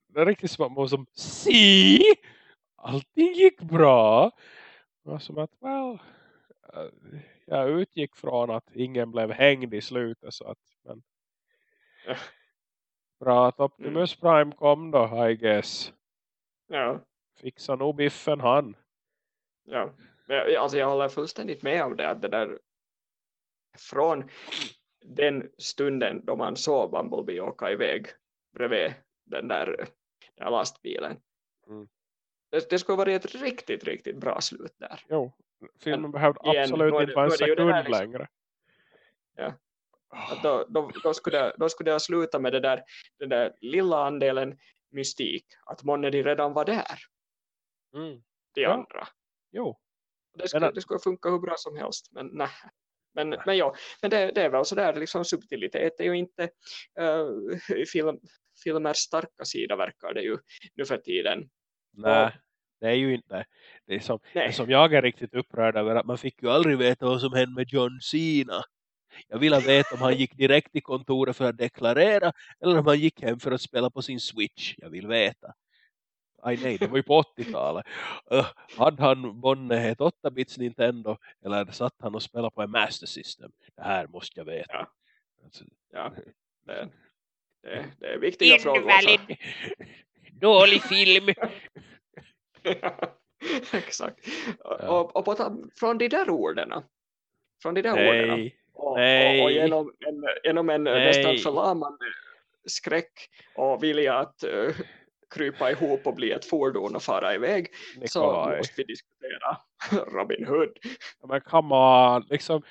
det är riktigt som att man som, see! Allting gick bra. Och som att, well, eh, jag utgick från att ingen blev hängd i slutet så att, men. Bra att Optimus Prime kom då, I guess. Ja. Fixa nog biffen han. Ja, Men jag- alltså jag håller fullständigt med om det. Att det där, från den stunden då man såg Bumblebee åka iväg bredvid den där, den där lastbilen. Mm. Det, det skulle vara ett riktigt, riktigt bra slut där. Jo, filmen behövde igen, absolut är inte vara en sekund liksom- längre. Ja. Att då, då, då, skulle det, då skulle det sluta med det där, den där lilla andelen mystik. Att månne de redan var där, Mm. de Ja. andra. Jo, Det skulle, det skulle funka hur bra som helst, men nej. Men, men ja, men det, det är väl sådär, liksom subtilitet är ju inte uh, film, filmers starka sida verkar det ju nu för tiden. nej. Det är ju inte. Det är som, det som jag är riktigt upprörd över att man fick ju aldrig veta vad som hände med John Cena. Jag ville veta om han gick direkt till kontoret för att deklarera eller om han gick hem för att spela på sin Switch. Jag vill veta. Aj nej, det var ju på 80-talet. Uh, hade han bonne ett 8-bits Nintendo eller satt han och spelade på en Master System? Det här måste jag veta. Ja. Alltså, Ja, det, det, det är viktiga frågor. alltså. Invalid. Dålig film. Exakt. Och, Ja. och, och på, ta- från de där orden. Från de där orden. Och, och, och genom en, genom en Nej. nästan förlamande skräck och vilja att eh, krypa ihop och bli ett fordon och fara iväg så Nikolaj. måste vi diskutera Robin Hood. Men come on. Liksom,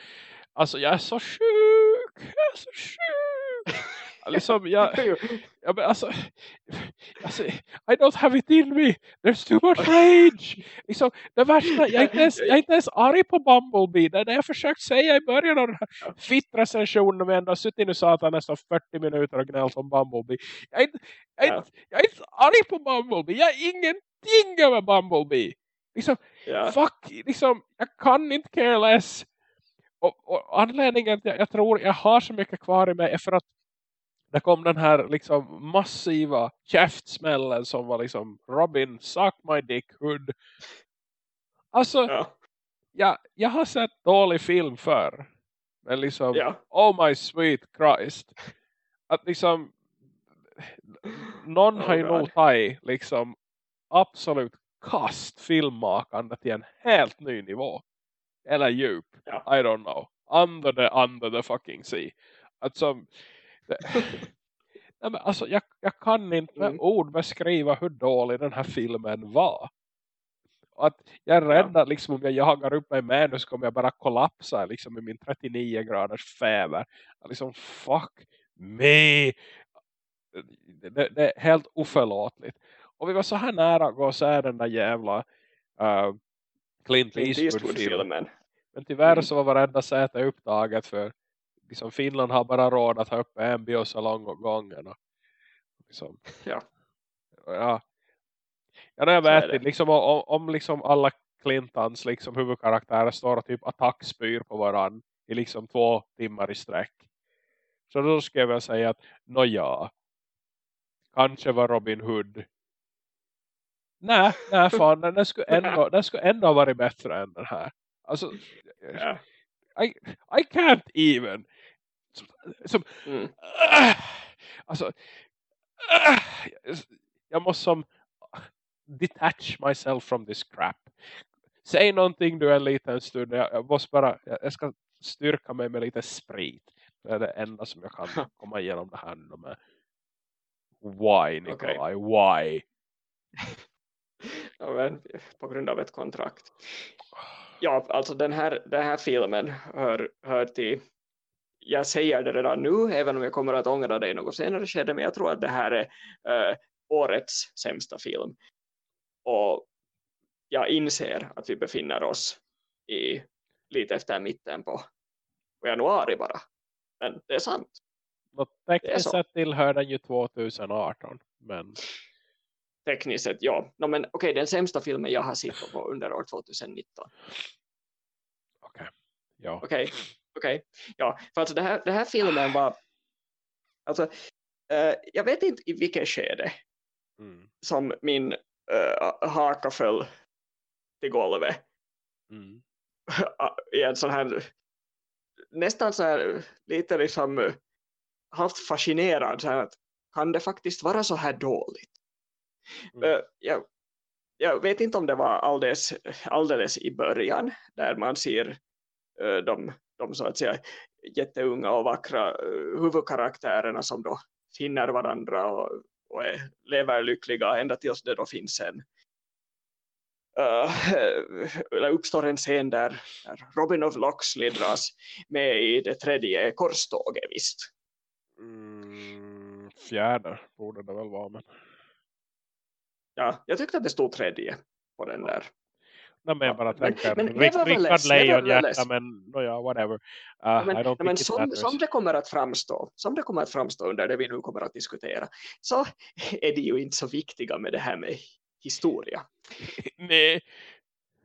alltså jag är så sjuk. Jag är så sjuk. liksom, jag, ja, men alltså, alltså, I don't have it in me. There's too much rage. Liksom, det värsta, jag är, inte ens, jag är inte ens arg på Bumblebee. Det är det jag försökt säga i början av den här fitt-recensionen. Vi ändå har suttit nu satan nästan 40 minuter och gnällt om Bumblebee. Jag är, inte, jag, är inte, jag är inte arg på Bumblebee. Jag är ingenting över Bumblebee. Liksom, Ja, fuck, liksom, jag kan inte care less. Och, och anledningen till att jag tror jag har så mycket kvar i mig är för att det kom den här liksom massiva käftsmällen som var liksom Robin, suck my dick, hood. Alltså, ja, jag, jag har sett dålig film förr. Men liksom, ja. oh my sweet Christ. Att liksom, någon Oh har ju nog tagit liksom absolut kast filmmakande till en helt ny nivå. Eller djup. Ja. I don't know. Under the, under the fucking sea. Alltså, det, nej men alltså jag, jag kan inte med Mm. ord beskriva hur dålig den här filmen var. Och att jag är rädd att liksom, om jag jagar upp mig med nu så kommer jag bara kollapsa liksom, i min 39 graders. Att Liksom, fuck me. Det, det, det är helt oförlåtligt. Och vi var så här nära att gå och se den där jävla uh, Clint Clint. Eastwood-filmen. Men tyvärr Mm. så var varenda säte upptaget för liksom Finland har bara råd att ha upp en biosalong åt gången. Och, liksom, Ja. ja. Ja, nej, jag vet inte. Liksom, om, om liksom alla Clintons liksom, huvudkaraktärer står och typ attackspyr på varann i liksom två timmar i sträck. Så då ska jag väl säga att, nå ja. Kanske var Robin Hood nej, nej fan, den, skulle ändå, den skulle ändå varit bättre än den här. Alltså, Ja. I, I can't even. Som, Mm. äh, alltså, äh, jag måste som detach myself from this crap. Säg någonting du en liten stund. Jag, jag måste bara, jag, jag ska styrka mig med lite sprit. Det är det enda som jag kan komma igenom det här nu med. Why Nikolaj? Why? Ja, men, på grund av ett kontrakt. Ja, alltså den här, den här filmen hör, hör till, jag säger det redan nu, även om jag kommer att ångra det i något senare skede, men jag tror att det här är eh, årets sämsta film. Och jag inser att vi befinner oss i lite efter mitten på, på januari bara. Men det är sant. Är tekniskt sett tillhör den ju 2018. Men Tekniskt sett, ja. No, men okej, den sämsta filmen jag har sett på under år 2019. okej. Ja. Okej, okej. Ja, för alltså det här, det här filmen var... Alltså, eh, jag vet inte i vilket skede Mm. som min uh, haka föll till golvet Mm. i en sån här nästan så här lite liksom eh, halvt fascinerad så här att kan det faktiskt vara så här dåligt? Mm. Eh, jag, jag vet inte om det var alldeles, alldeles i början där man ser eh, de, de så att säga jätteunga och vackra eh, huvudkaraktärerna som då finner varandra och, och är, lever lyckliga ända tills det då finns en uh, eller uppstår en scen där, där Robin of Locksley dras med i det tredje korståget visst. Mm, fjärde borde det väl vara. Men, Ja, jag tyckte att det stod tredje på den där. Nej, men jag Ja, bara men- tänker men nevertheless, Rickard Lejonhjärta men no, ja, whatever. Uh, men, don't men think it som, som det kommer att framstå som det kommer att framstå under det vi nu kommer att diskutera så är det ju inte så viktiga med det här med historia. Nej.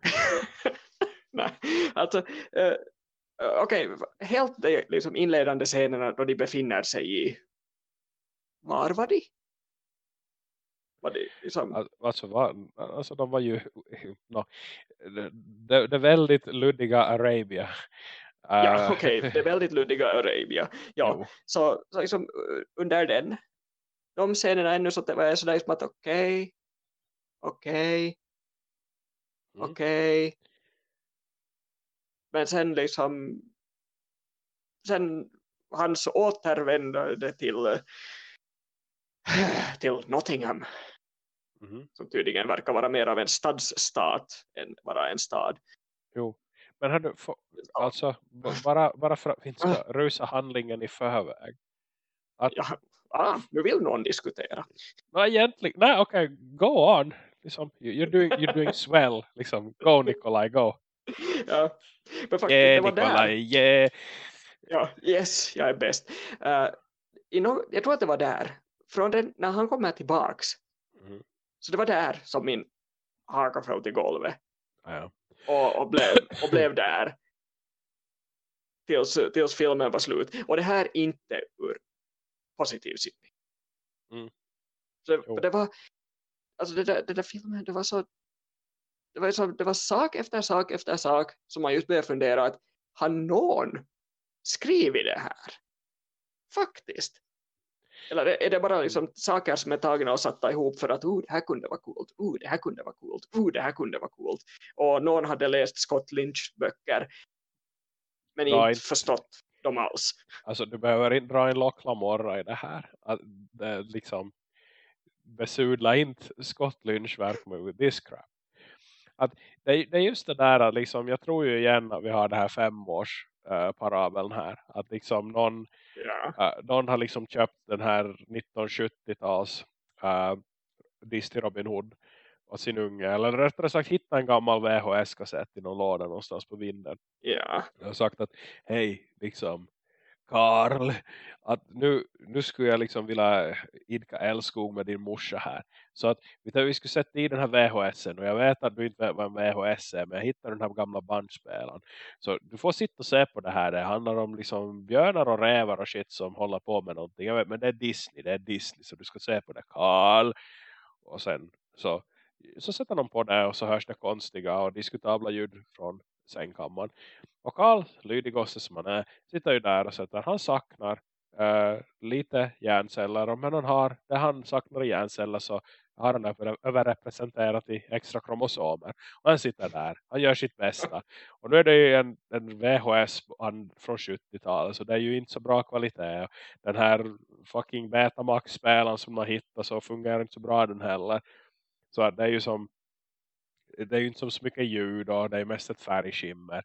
Nej, alltså, eh, okej, helt de liksom inledande scenerna då de befinner sig i var var de? Var de liksom, Al- Alltså, va, alltså de var ju no, det, det, det väldigt luddiga Arabia. ja Uh, okej, det är väldigt luddiga Arabia. Ja, jo. så, så liksom, under den de scenerna ännu så det var jag sådär som att okej okej Mm. okej men sen liksom sen hans återvändande till till Nottingham Mhm. som tydligen verkar vara mer av en stadsstat än bara en stad Jo. Men hördu, få- alltså bara, bara för att vi inte Ah. ska rusa handlingen i förväg. Att, ja, ah, nu vill någon diskutera nej, egentligen, nej okej, go on. Liksom, you- you're, doing, you're doing swell. Liksom, go Nikolaj, go. ja, men faktiskt Yeah, det var där Nikolaj, yeah. Ja, yes, jag är bäst. Uh, i no, jag tror att det var där, från den, när han kommer tillbaks. Så det var där som min haka föll till golvet Ja, och, och, blev, och blev där tills, tills filmen var slut. Och det här inte ur positiv synvinkel. Mm. Så det var, alltså det där, det där filmen, det var så, det var, så, det var sak efter sak efter sak som man just började fundera att har någon skrivit det här? Faktiskt. Eller är det bara liksom saker som är tagna och satta ihop för att oh, det här kunde vara coolt, oh, det här kunde vara coolt, oh, det här kunde vara coolt. Och någon hade läst Scott Lynch böcker men inte inte- förstått dem alls. Alltså du behöver inte dra en locklamorra i det här. Det liksom besudla inte Scott Lynch verk med this crap. Att det, det är just det där att liksom, jag tror ju igen att vi har det här femårs uh, parabeln här. Att liksom någon, Ja, uh, någon har liksom köpt den här 1970-tals uh, Disney Robin Hood och sin unge. Eller rättare sagt hitta en gammal VHS-kassett i någon låda någonstans på vinden. ja, Jag har sagt att hej liksom Karl att nu, nu skulle jag liksom vilja idka älskog med din morsa här. Så att vi, tar, vi skulle sätta i den här VHSen och jag vet att du inte vet vad en VHS är men jag hittar den här gamla bandspelaren. Så du får sitta och se på det här. Det handlar om liksom björnar och rävar och shit som håller på med någonting. Jag vet, men det är Disney, det är Disney så du ska se på det Karl. Och sen så så sätter de på det och så hörs det konstiga och diskutabla ljud från sängkammaren. Och Karl, lydigosse som han är, sitter ju där och sätter han saknar uh, lite hjärnceller. Men han har, det han saknar i hjärnceller så har han överrepresenterat i extra kromosomer. Och han sitter där. Han gör sitt bästa. Och nu är det ju en, en VHS från 70-talet. Så det är ju inte så bra kvalitet. Den här fucking Betamax-spelaren som man hittar så fungerar inte så bra den heller. Så det är ju som det är ju inte som så mycket ljud och det är mest ett färgskimmer.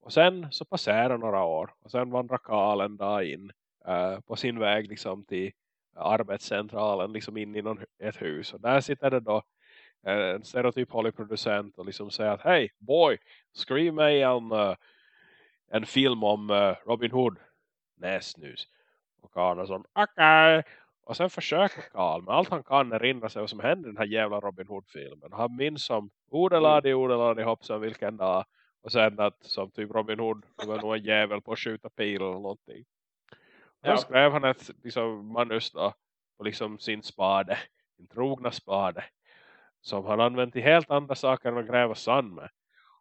Och sen så passerar några år. Och sen vandrar Karl en dag in uh, på sin väg liksom till arbetscentralen liksom in i någon, ett hus. Och där sitter det då eh, en stereotyp Hollywood-producent och liksom säger att hej boy, skriv mig en, uh, en film om uh, Robin Hood. Näsnus. Och Karl är sån, okej. Okay. Och sen försöker Karl med allt han kan erinra sig vad som hände i den här jävla Robin Hood-filmen. Han minns som odeladi, mm. odeladi hoppsan vilken dag. Och sen att som typ Robin Hood var nog en jävel på att skjuta pil eller någonting. Och ja. skrev han ett liksom, manus då, på liksom sin spade. Sin trogna spade. Som han använt till helt andra saker än att gräva sand med.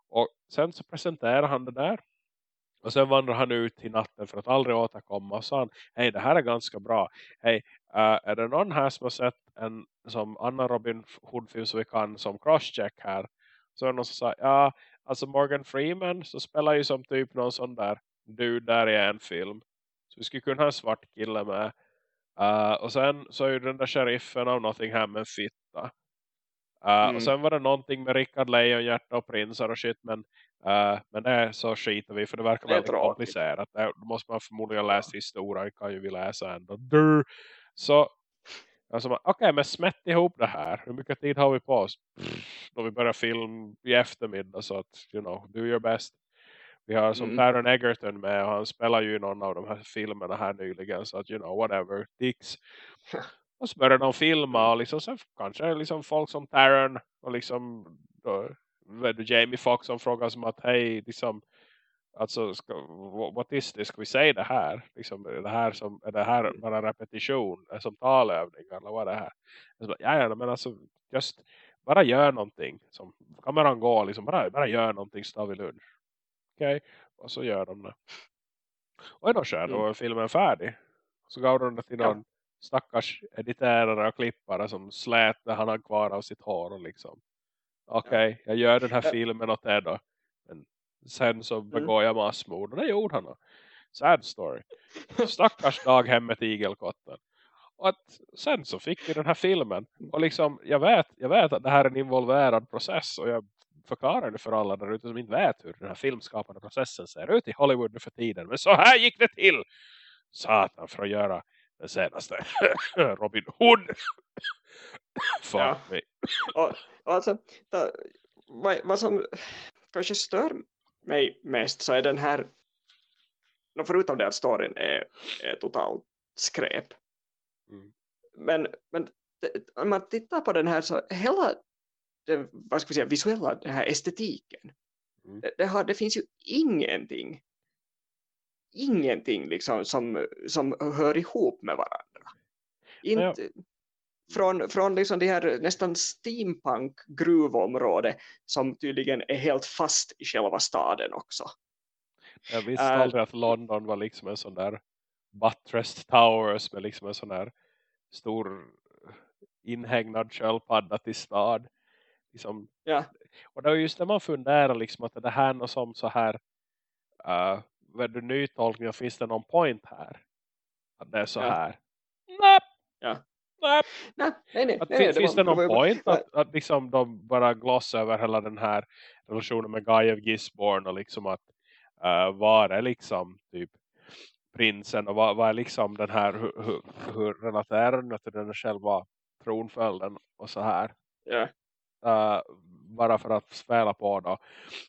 Och sen så presenterar han det där. Och sen vandrar han ut i natten för att aldrig återkomma. Och sa han, hej det här är ganska bra. Hej, uh, är det någon här som har sett en som annan Robin Hood-film som vi kan som crosscheck här? Så är det någon som sa, ja alltså Morgan Freeman så spelar ju som typ någon sån där dude där i en film. Så vi skulle kunna ha en svart kille med. Uh, och sen så är ju den där sheriffen av Nottingham en fitta. Uh, mm. Och sen var det någonting med Rickard Lejonhjärta och prinsar och shit. Men, uh, men det så skiter vi för det verkar det väldigt tråkigt. komplicerat. Det måste man förmodligen läsa historia. kan ju vi läsa ändå. Durr. Så alltså, okej okay, men smätt ihop det här. Hur mycket tid har vi på oss? Pff, då vi börjar film i eftermiddag. Så att, you know, do your best. Vi har som mm. Taron Egerton med och han spelar ju någon av de här filmerna här nyligen. Så att, you know, whatever, dicks. och så börjar de filma och liksom, så kanske liksom folk som Taron och liksom då, Jamie Foxx som frågar som att hej, liksom, alltså, ska, what is this? Ska vi säga det här? Liksom, är det här, som, är det här mm. bara repetition? Är som talövning? Eller vad är det här? Ja, ja, men alltså, just bara gör någonting. Som kameran går, liksom, bara, bara gör någonting så tar vi lunch okej. Okay. Och så gör de det. Och då kör då mm. filmen färdig. Så gav de det till någon ja. stackars editerare och klippare som slät det han har kvar av sitt hår. Liksom. Okej, okay, ja. jag gör den här filmen åt er då. Men sen så mm. begår jag massmord. Och det gjorde han. Sad story. Stackars daghemmet i igelkotten. Och att sen så fick vi den här filmen. Och liksom, jag vet, jag vet att det här är en involverad process. Och jag förklara det för alla där ute som inte vet hur den här filmskapande processen ser ut i Hollywood nu för tiden. Men så här gick det till! Satan för att göra den senaste Robin Hood. Fuck ja. Och, och alltså, då, vad, vad som kanske stör mig mest så är den här förutom det att storyn är, är totalt skräp. Mm. Men, men om man tittar på den här så hela den, vad ska vi säga, visuella den här estetiken. Mm. Det, det, har, det finns ju ingenting ingenting liksom som, som hör ihop med varandra. Inte, ja. Från, från liksom det här nästan steampunk gruvområde som tydligen är helt fast i själva staden också. Jag visste uh, aldrig att London var liksom en sån där buttressed towers med liksom en sån där stor inhägnad sköldpadda till stad. Liksom, ja. Och det är just när man funderar liksom att det här är något som så här uh, vad du nytolkning finns det någon point här? Att det är så ja. här. Nej. Ja. Nej. Nej, nej, nej, att, nej, finns, det, någon point att, att liksom de bara glossar över hela den här relationen med Guy of Gisborne och liksom att uh, var är liksom typ prinsen och vad, är liksom den här hur, hur, hur relaterar den till den själva tronföljden och så här. Ja uh, bara för att spela på då,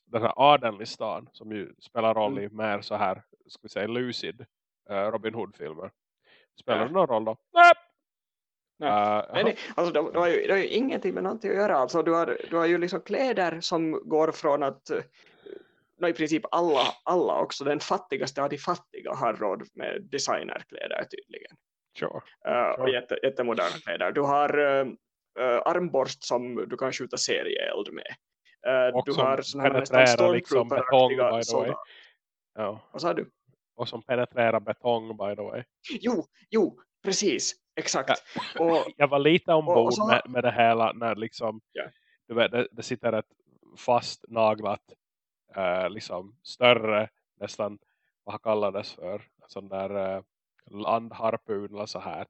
den här adellistan som ju spelar roll i mm. mer så här, ska vi säga lucid uh, Robin Hood-filmer. Spelar ja. det någon roll då? Nej! Nej. Uh, nej, nej. Alltså, det, det, har ju, det har ju ingenting med någonting att göra. Alltså, du, har, du har ju liksom kläder som går från att no, i princip alla, alla också, den fattigaste av de fattiga har råd med designerkläder tydligen. Sure. Uh, sure. Och jätte, jättemoderna kläder. Du har uh, armborst som du kan skjuta serieeld med. Uh, Och du som har såna här nästan liksom stormtrooper-aktiga soldater. Ja. Vad sa du? Och som penetrerar betong by the way. Jo, jo, precis, exakt. Och, Jag var lite och ombord så- med, med det hela när liksom Ja. du vet, det, det sitter ett fastnaglat eh, liksom större nästan vad kallades för en sån där eh, landharpun eller så här.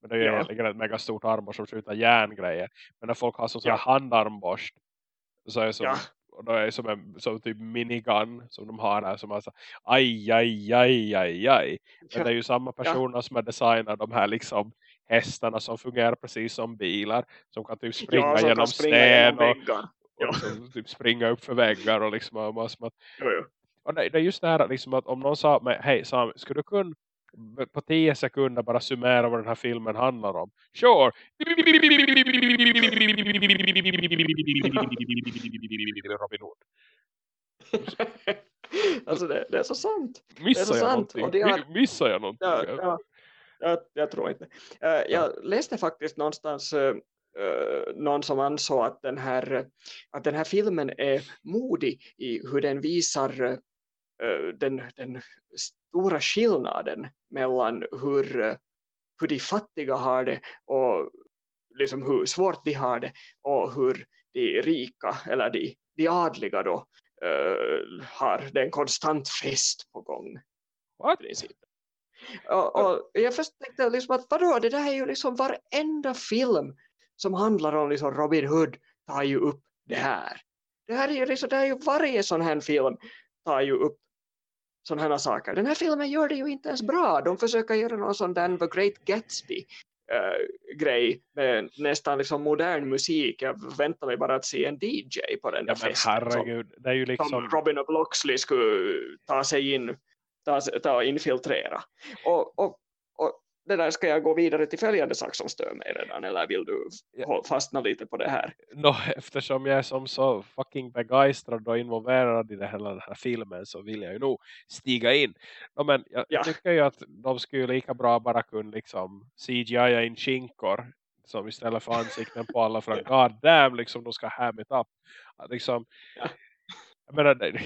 Men det är ju Ja. egentligen ett megastort armborst som skjuter järngrejer. Men när folk har sån Ja. här handarmborst så är det som, Ja. Och då är det som en som typ minigun som de har här som alltså aj aj aj aj aj. Men det är ju samma personer som har designat de här liksom hästarna som fungerar precis som bilar. Som kan typ springa ja, som genom springa sten genom och, och Ja. liksom, typ springa upp för väggar och liksom och Jo, jo. och det, det är just det här liksom att om någon sa mig, hej Sam, skulle du kunna på 10 sekunder bara summera vad den här filmen handlar om? Sure! Robin Hood. alltså det, det är så sant. Missar så jag sant, någonting? har- Mi- Missar jag någonting? Ja, ja, jag, jag tror inte. Eh, jag läste faktiskt någonstans eh, någon som ansåg att den, här, att den här filmen är modig i hur den visar den, den stora skillnaden mellan hur, hur de fattiga har det och liksom hur svårt de har det och hur de rika eller de, de adliga då eh, har det är en konstant fest på gång What? Och, och jag först tänkte liksom att vadå, det där är ju liksom varenda film som handlar om liksom Robin Hood tar ju upp det här. Det här är ju liksom, det är ju varje sån här film tar ju upp sådana här saker. Den här filmen gör det ju inte ens bra. De försöker göra någon sån där The Great Gatsby eh, grej med nästan liksom modern musik. Jag väntar mig bara att se en DJ på den där Ja festen. som- herregud, det är ju som liksom... Robin of Loxley skulle ta sig in ta, ta och infiltrera. Och, och, och det där ska jag gå vidare till följande sak som stör mig redan eller vill du Ja. fastna lite på det här? No, eftersom jag är som så fucking begeistrad och involverad i det hela den här filmen så vill jag ju nog stiga in. No, men jag, Ja. tycker ju att de skulle lika bra bara kunna liksom CGI in kinkor som istället för ansikten på alla för att god damn liksom de ska ham it up. Liksom, Ja. menar,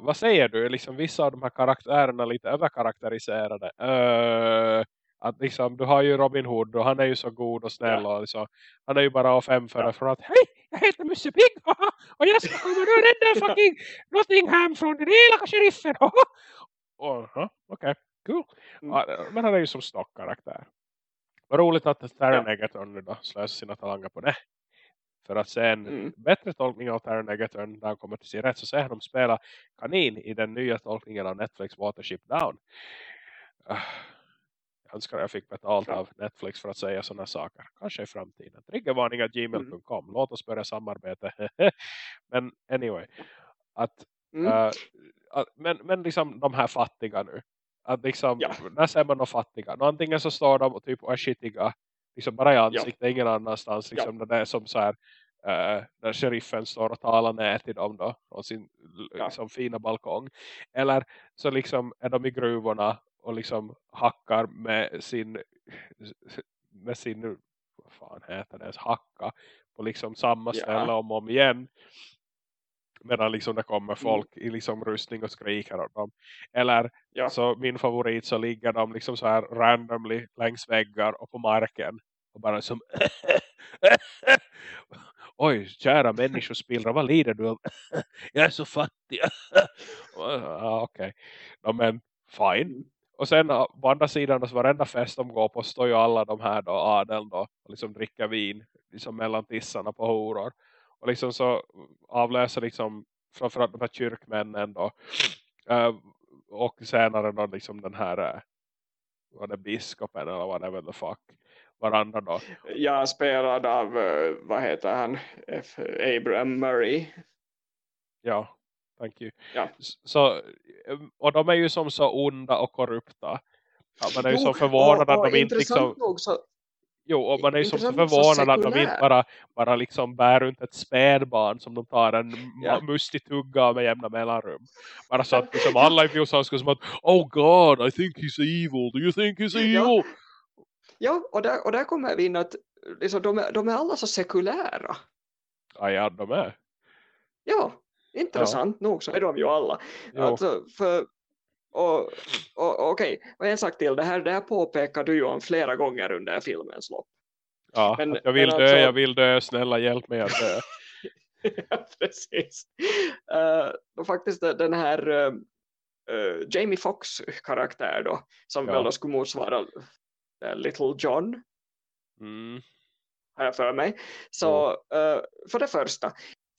vad säger du? Liksom vissa av de här karaktärerna lite överkaraktäriserade. Uh, att liksom, du har ju Robin Hood och han är ju så god och snäll och liksom, han är ju bara fem för, Ja. för att hej, jag heter Musse haha, och jag ska komma och rädda fucking Nottingham från den elaka sheriffen ja, okej, cool Mm. ja, men han är ju som stockkaraktär vad roligt att Taron Ja. Egerton nu då slösar sina talanger på det för att se en Mm. bättre tolkning av Taron Egerton när han kommer till sin rätt så ser dem spela kanin i den nya tolkningen av Netflix Watership Down Ah, önskar jag fick betalt Ja. av Netflix för att säga sådana saker. Kanske i framtiden. Triggervarningar gmail.com. Låt oss börja samarbete. men anyway. Att, Mm. eh, att, men, men liksom de här fattiga nu. Att liksom, Ja. när ser man de fattiga? Nå, antingen så står de och typ och är skitiga. Liksom bara i ansiktet, ingen annanstans. Liksom när det är som så här. Uh, där sheriffen står och talar ner till dem då. Och sin Ja. liksom, fina balkong. Eller så liksom är de i gruvorna och liksom hackar med sin med sin vad fan heter det ens hacka på liksom samma Ja. ställe om och om igen medan liksom det Mm. kommer folk i liksom rustning och skriker åt dem eller Ja. så min favorit så ligger de liksom så här randomly längs väggar och på marken och bara som oj kära människospillra vad lider du av jag är så fattig ja, okej ja, men fine Mm. Och sen uh, på andra sidan, så varenda fest de går på står ju alla de här då, adeln då, och liksom dricker vin liksom mellan tissarna på horor. Och liksom så avlöser liksom framförallt de här kyrkmännen då. Uh, och senare då liksom den här var det biskopen eller whatever the fuck. Varandra då. Jag spelad av, vad heter han, F. Abraham Murray. Ja, thank you. Ja. Så, um, och de är ju som så onda och korrupta. Ja, man är ju Jo, så förvånad och- och att de inte liksom intressant nog så, Jo, och man är ju som så Intressant så förvånad att de inte bara, bara liksom bär runt ett spädbarn som de tar en Ja. ja. mustig tugga med jämna mellanrum. Bara så att liksom alla i Fjosan skulle som att Oh God, I think he's evil. Do you think he's Ja. evil? Ja, och där, och där kommer vi in att liksom, de, är, de är alla så sekulära. Ja, ja de är. Ja, intressant ja. nog så är de ju alla. Alltså, för, och, och, okej, och en sak till, det här, det här påpekar du ju om flera gånger under filmens lopp. Ja, men, jag vill dö, alltså, jag vill dö, snälla hjälp mig att dö. ja, precis. Uh, faktiskt den här uh, uh, Jamie Fox karaktär då, som ja. väl då skulle motsvara Little John. Mm. Jag för mig. Så mm. för det första,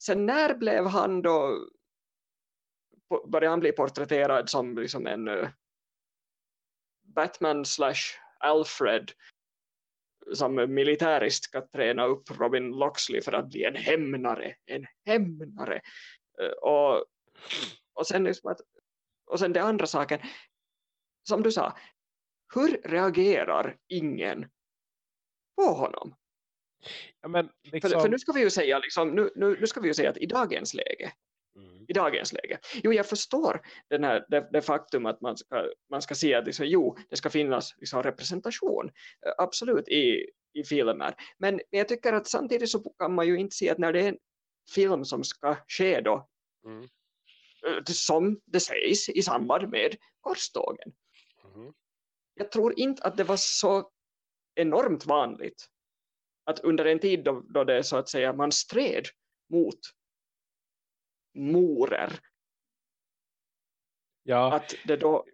sen när blev han då började han bli porträtterad som liksom en eh, Batman slash Alfred som militäriskt ska träna upp Robin Loxley för att bli en hämnare. En hämnare. Eh, och, och, sen liksom att, och sen det andra saken. Som du sa. Hur reagerar ingen på honom? Ja, liksom... för, för, liksom- nu ska vi ju säga liksom, nu, nu, nu ska vi ju säga att i dagens läge Mm. i dagens läge. Jo, jag förstår den här, det, det faktum att man ska, man ska se att liksom, jo, det ska finnas liksom, representation eh, absolut i, i filmer. Men jag tycker att samtidigt så kan man ju inte se att när det är en film som ska ske då mm. Eh, som det sägs i samband med korstågen. Mm. Jag tror inte att det var så enormt vanligt att under en tid då, då det så att säga man stred mot morer. Ja. Att, det då,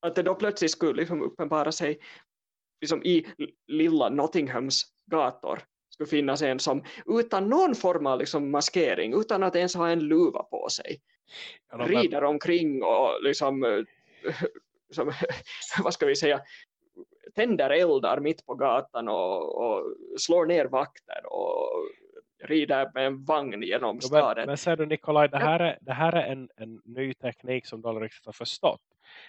att det då plötsligt skulle liksom uppenbara sig liksom i lilla Nottinghams gator skulle finnas en som utan någon form av liksom maskering, utan att ens ha en luva på sig, ja, rider omkring och liksom, som, vad ska vi säga, tänder eldar mitt på gatan och, och slår ner vakter och rider med en vagn genom staden. Men, men ser du Nikolaj, det här är, det här är en, en ny teknik som du aldrig riktigt har förstått.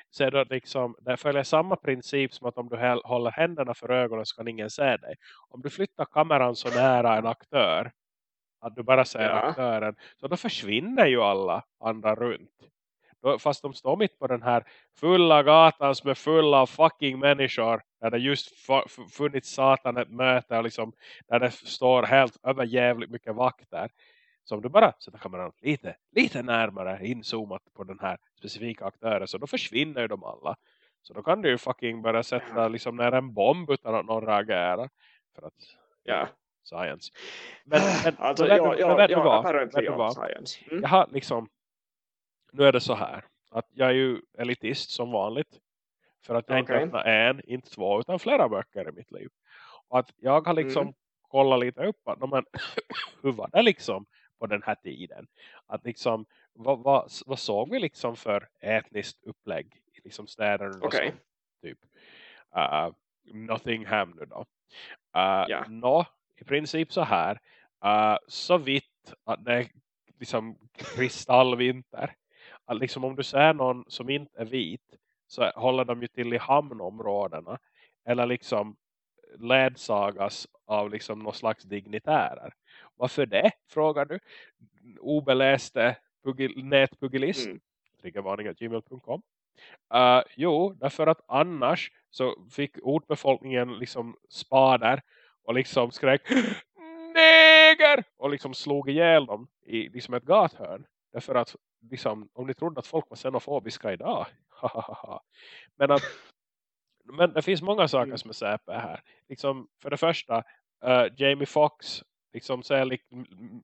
Så det, liksom, det följer samma princip som att om du håller händerna för ögonen så kan ingen se dig. Om du flyttar kameran så nära en aktör att du bara ser ja. aktören så då försvinner ju alla andra runt fast de står mitt på den här fulla gatan som är full av fucking människor där det just funnits satan ett möte och liksom, där det står helt över jävligt mycket vakter så om du bara sätter kameran lite, lite närmare inzoomat på den här specifika aktören så då försvinner de alla så då kan du ju fucking börja sätta liksom ner en bomb utan att någon reagerar för att ja. science men, men, alltså, men, ja, ja, ja, ja, science. Mm. jag har liksom nu är det så här. Att jag är ju elitist som vanligt. För att jag okay. inte öppnar en, inte två utan flera böcker i mitt liv. Och att jag har liksom mm. kollat lite upp att men, hur var det liksom på den här tiden? Att liksom, vad, vad, vad såg vi liksom för etniskt upplägg i liksom städer okay. som, typ uh, Nottingham nu då. Uh, ja. Nå, i princip så här. Uh, så vitt att det är liksom kristallvinter att liksom om du ser någon som inte är vit så håller de ju till i hamnområdena eller liksom ledsagas av liksom någon slags dignitärer. Varför det? Frågar du. Obeläste nätpugilist. Mm. Triggervarning.gmail.com uh, Jo, därför att annars så fick ordbefolkningen liksom spader och liksom skrek neger och liksom slog ihjäl dem i liksom ett gathörn. Därför att liksom, om ni trodde att folk var xenofobiska idag. men att men det finns många saker mm. som är säpe här. Liksom, för det första, uh, Jamie Foxx liksom ser li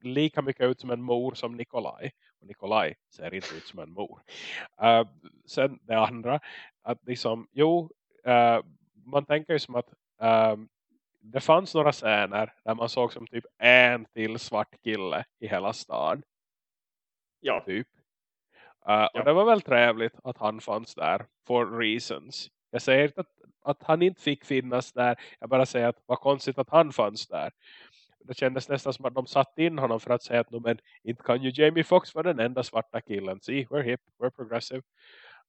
lika mycket ut som en mor som Nikolaj. Och Nikolaj ser inte ut som en mor. Uh, sen det andra, att liksom, jo, uh, man tänker ju som att det fanns några scener där man såg som typ en till svart kille i hela stan. Ja. Typ. Uh. Och det var väl trevligt att han fanns där. For reasons. Jag säger inte att, att han inte fick finnas där. Jag bara säger att vad konstigt att han fanns där. Det kändes nästan som att de satt in honom för att säga att men inte kan ju Jamie Foxx vara den enda svarta killen. See, we're hip, we're progressive.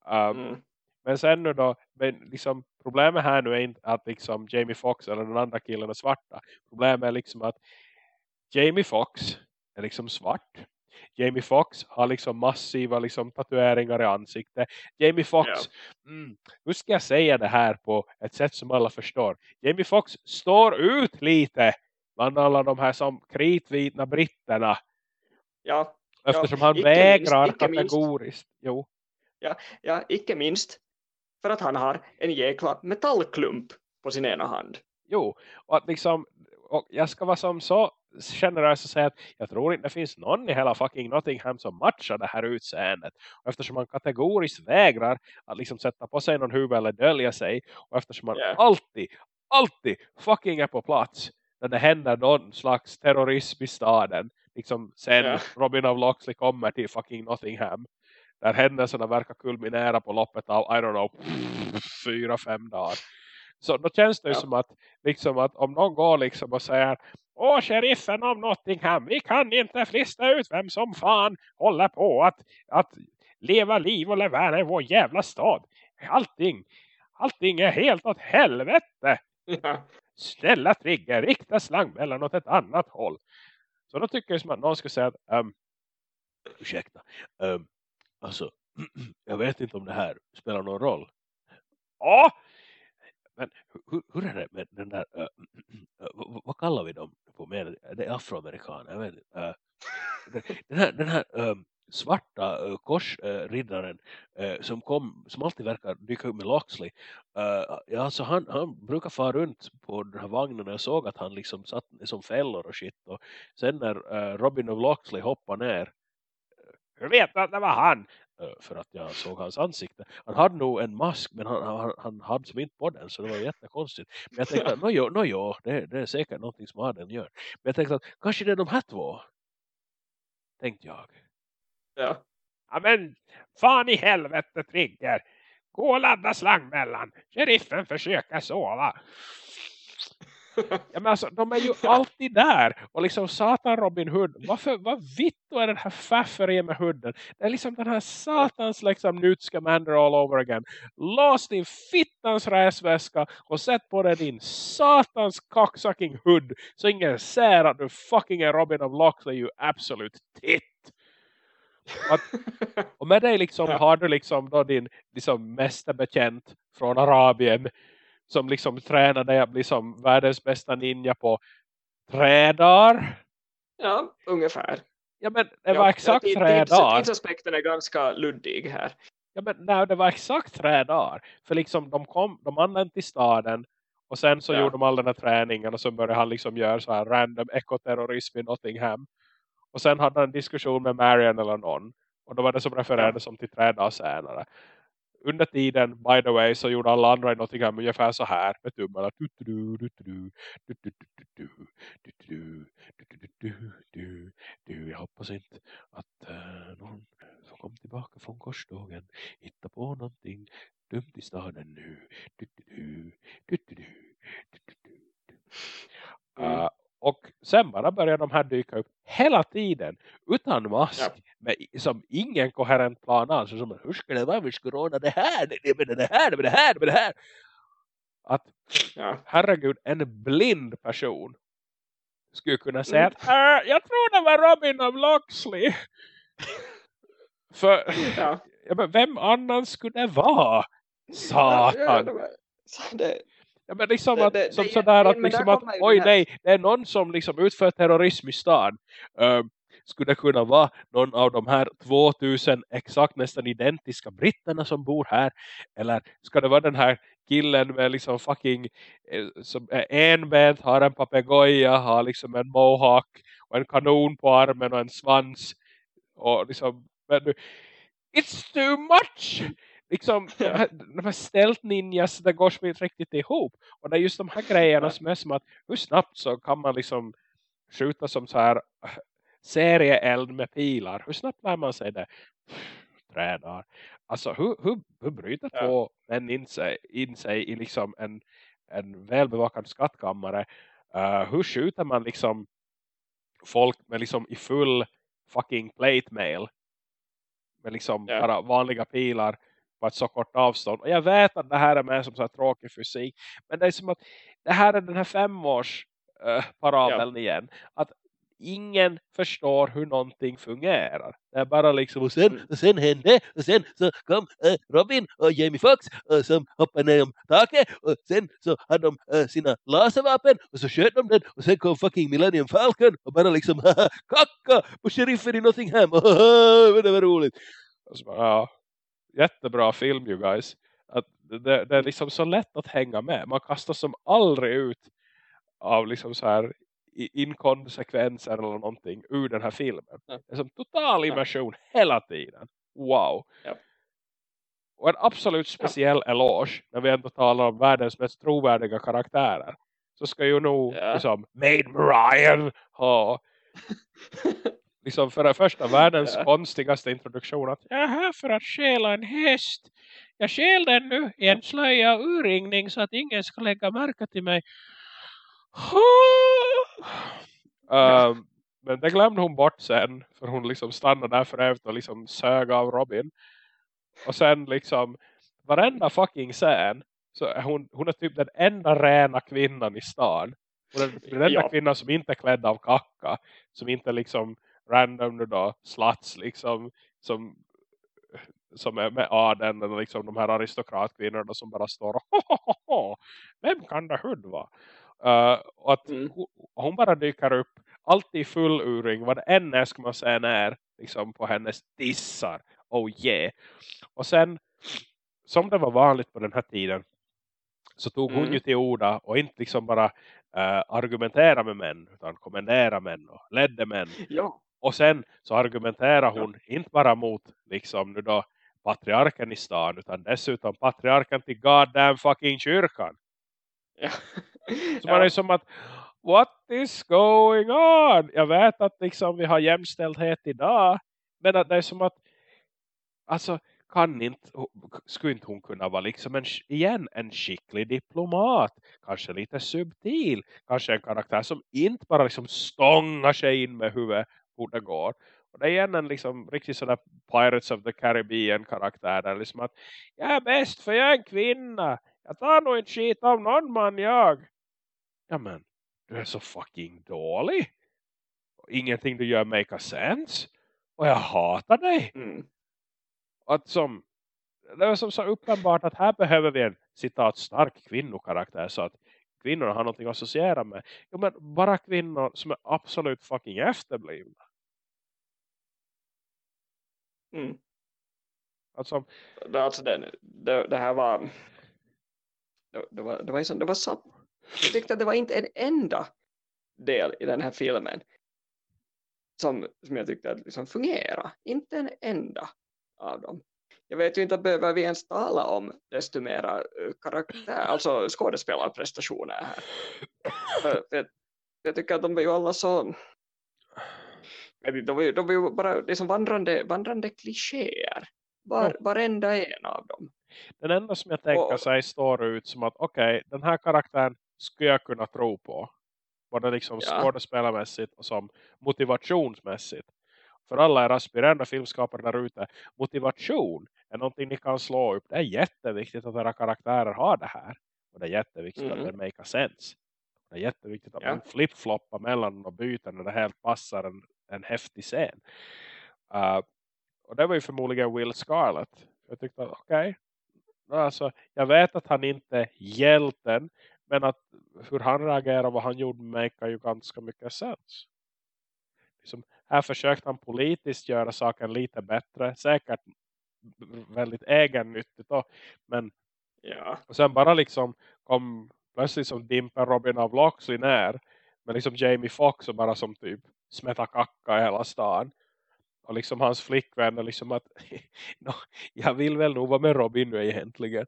Um, mm. Men sen nu då, men liksom, problemet här nu är inte att liksom Jamie Foxx eller den andra killen är svarta. Problemet är liksom att Jamie Foxx är liksom svart. Jamie Foxx har liksom massiva liksom, tatueringar i ansiktet. Jamie Foxx, yeah. mm, hur ska jag säga det här på ett sätt som alla förstår? Jamie Foxx står ut lite bland alla de här som kritvitna britterna. Ja, Eftersom han icke vägrar minst- kategoriskt. Jo. ja, icke minst för att han har en jäkla metallklump på sin ena hand. Jo, och att liksom och jag ska vara som så generös och säga att jag tror inte det finns någon i hela fucking Nottingham som matchar det här utseendet. Och eftersom man kategoriskt vägrar att liksom sätta på sig någon huvud eller dölja sig och eftersom man Ja. alltid, alltid fucking är på plats när det händer någon slags terrorism i staden. Liksom sen Ja. Robin of Loxley kommer till fucking Nottingham. Där händelserna verkar kulminera på loppet av, I don't know, fyra, fem dagar. Så då känns det ju Ja. som att, liksom att om någon går liksom och säger Åh, sheriffen av Nottingham, vi kan inte lista ut vem som fan håller på att, att leva liv och leva i vår jävla stad. Allting, allting är helt åt helvete. Ja, Snälla Trigger, rikta slangbällan åt ett annat håll. Så då tycker jag som att någon ska säga att, um, ursäkta, um, alltså, jag vet inte om det här spelar någon roll. Ja, men hur, hur är det med den där, uh, vad, vad kallar vi dem på mer? Det är afroamerikaner, jag. Uh, den här, den här um, svarta uh, korsriddaren uh, som, kom, som alltid verkar dyka upp med Loxley. Uh, ja, alltså han, han brukar fara runt på den här vagnen och jag såg att han liksom satt som fällor och shit. Och sen när uh, Robin of Loxley hoppar ner. Jag vet att det var han. Uh, för att jag såg hans ansikte. Han hade nog en mask men han, han, han hade som inte på den så det var jättekonstigt. Men jag tänkte att no, jo, no, jo, det, det är säkert någonting som Aden gör. Men jag tänkte att kanske det är de här två. Tänkte jag. ja. Ja men fan i helvete Trigger. Gå och ladda slangmellan. Sheriffen försöker sova. Ja men alltså de är ju alltid där. Och liksom satan Robin Hood. Varför, vad vitt är den här fafferiet med hooden? Det är liksom den här satans liksom Newt Scamander all over again. Lås din fittans räsväska och sätt på dig din satans cocksucking hood. Så ingen ser att du fucking är Robin of Loxley you absolut titt. Och med dig liksom Ja. har du liksom då din liksom mästerbekänt från Arabien som liksom tränar dig att bli som världens bästa ninja på tre dagar. ja, ungefär. Ja men det Ja, var exakt tid- tre tids- dagar. Tidsaspekten är ganska luddig här. Ja men nej, det var exakt tre dagar. För liksom de kom, de anlände till staden och sen så Ja. gjorde de all den här träningen och så började han liksom göra så här random ekoterrorism i Nottingham. Och sen hade han en diskussion med Marion eller någon. Och då var det som refererades som till tre dagar senare under tiden, by the way, så gjorde alla andra i ungefär så här med tummarna. Jag hoppas inte att någon som kom tillbaka från korstågen hittar på någonting dumt i staden nu och sen bara börjar de här dyka upp hela tiden utan mask. Ja. Med, som ingen koherent plan alls. Som, hur ska det vara? Vi ska råna det här. Det, det, det, här, det, det här, det, det här. Att Ja. herregud, en blind person skulle kunna säga Mm. att "Äh, jag tror det var Robin of Loxley. För Ja. ja, men vem annan skulle det vara? Ja, ja, Satan. så det, Ja, men liksom Det- att, det- som det- sådär att, liksom att oj nej, det är någon som liksom utför terrorism i stan. Ehm, skulle kunna vara någon av de här 2000 exakt nästan identiska britterna som bor här? Eller ska det vara den här killen med liksom fucking eh, som är enbent, har en papegoja, har liksom en mohawk och en kanon på armen och en svans och liksom men it's too much liksom de här, de här ställt ninjas det går som inte riktigt ihop. Och det är just de här grejerna som är som att hur snabbt så kan man liksom skjuta som så här serieeld med pilar? Hur snabbt lär man sig det? Tre dagar. Alltså hur, hur, hur bryter Ja. två män in sig, in sig i liksom en, en välbevakad skattkammare? Uh, hur skjuter man liksom folk med liksom i full fucking plate mail? Med liksom Ja. bara vanliga pilar på ett så kort avstånd. Och jag vet att det här är mer som så här tråkig fysik. Men det är som att det här är den här femårs uh, parabeln igen. Att ingen förstår hur någonting fungerar. Det är bara liksom, och sen, Mm. och sen hände, och sen så kom eh, Robin och Jamie Foxx och som hoppade ner om taket och sen så hade de eh, sina laservapen och så sköt de den och sen kom fucking Millennium Falcon och bara liksom kacka på sheriffen i Nottingham. Det var roligt. Och så bara, ja, jättebra film you guys. Att det, det är liksom så lätt att hänga med. Man kastas som aldrig ut av liksom så här inkonsekvenser eller någonting ur den här filmen. Ja. Det är som total immersion hela tiden. Wow. Ja. Och en absolut speciell eloge när vi ändå talar om världens mest trovärdiga karaktärer. Så ska ju nog Ja. liksom Maid Marian ha liksom för det första världens Ja. konstigaste introduktion att jag är här för att stjäla en häst. Jag stjäl den nu i en slöja urringning så att ingen ska lägga märke till mig. Ehm, men det glömde hon bort sen för hon liksom stannade där för evigt och liksom sög av Robin. Och sen liksom varenda fucking scen så är hon, hon är typ den enda rena kvinnan i stan. Hon är den enda Ja. kvinnan som inte är klädd av kacka. Som inte liksom random då slats liksom som som är med adeln eller liksom de här aristokratkvinnorna som bara står och vem kan det hud vara? Uh, och att Mm. hon, bara dyker upp alltid i full uring vad det än är ska man säga är liksom på hennes dissar oh yeah och sen som det var vanligt på den här tiden så tog hon Mm. ju till orda och inte liksom bara uh, argumentera med män utan kommendera män och ledde män ja. Och sen så argumenterar hon inte bara mot liksom nu då patriarken i stan utan dessutom patriarken till goddamn fucking kyrkan. ja. Så man är som att what is going on? Jag vet att liksom vi har jämställdhet idag men att det är som att alltså kan inte, skulle inte hon kunna vara liksom en, igen en skicklig diplomat, kanske lite subtil, kanske en karaktär som inte bara liksom stångar sig in med huvudet hur det går. Och det är igen en liksom riktigt sån där Pirates of the Caribbean karaktär där liksom att jag är bäst för jag är en kvinna. Jag tar nog inte skit av någon man jag. Ja men, du är så fucking dålig. Och Ingenting du gör make a sense. Och jag hatar dig. Mm. Att som, det är som så uppenbart att här behöver vi en citat stark kvinnokaraktär så att kvinnorna har någonting att associera med. Jo men bara kvinnor som är absolut fucking efterblivna. Mm. Alltså, alltså det, det, det här var det, det var det var, liksom, det var så jag tyckte att det var inte en enda del i den här filmen som, som jag tyckte att liksom fungerade. Inte en enda av dem. Jag vet ju inte behöver vi ens tala om desto mera eh, karaktär, alltså skådespelarprestationer här. För, för jag, jag tycker att de var ju alla så de var ju, de var ju bara liksom vandrande, vandrande klichéer. Var, varenda en av dem. den enda som jag tänker Och- sig står ut som att okej, den här karaktären skulle jag kunna tro på. Både liksom Ja. skådespelarmässigt och som motivationsmässigt. För alla era aspirerande filmskapare där ute, motivation är någonting ni kan slå upp. Det är jätteviktigt att era karaktärer har det här. Och det är jätteviktigt Mhm. att det make sense. Det är jätteviktigt att Ja. man flip-floppar mellan och byter när det helt passar en, en häftig scen. Uh, och det var ju förmodligen Will Scarlett. Jag tyckte att okej. Alltså, jag vet att han inte är hjälten. Men att hur han reagerar och vad han gjorde make ju ganska mycket sens. Liksom, här försökte han politiskt göra saken lite bättre. Säkert väldigt egennyttigt då. Men Ja. och sen bara liksom kom plötsligt som dimper Robin av Loxley ner. Men liksom Jamie Foxx och bara som typ smeta kacka i hela stan. Och liksom hans flickvän är liksom att "Nå, jag vill väl nog vara med Robin nu egentligen.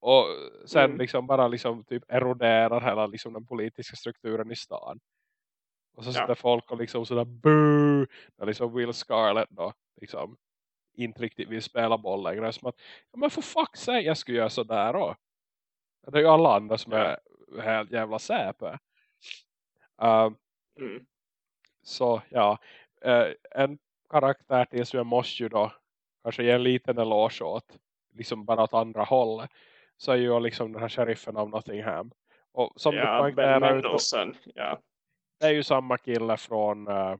Och sen Mm. liksom bara liksom typ eroderar hela liksom den politiska strukturen i stan. Och så Ja. sitter folk och liksom sådär boo. När liksom Will Scarlett då liksom inte riktigt vill spela boll längre. Som att, ja, men för fuck sig jag skulle göra sådär då. Det är ju alla andra som är helt jävla säpe. Uh, Mm. Så ja, eh, en karaktär till som jag måste ju då kanske ge en liten eloge åt. Liksom bara åt andra hållet. Så är ju liksom den här sheriffen av Nottingham. Och som du Ja, Ben poängterar ut, Mendelsohn. Ja. det är ju samma kille från uh,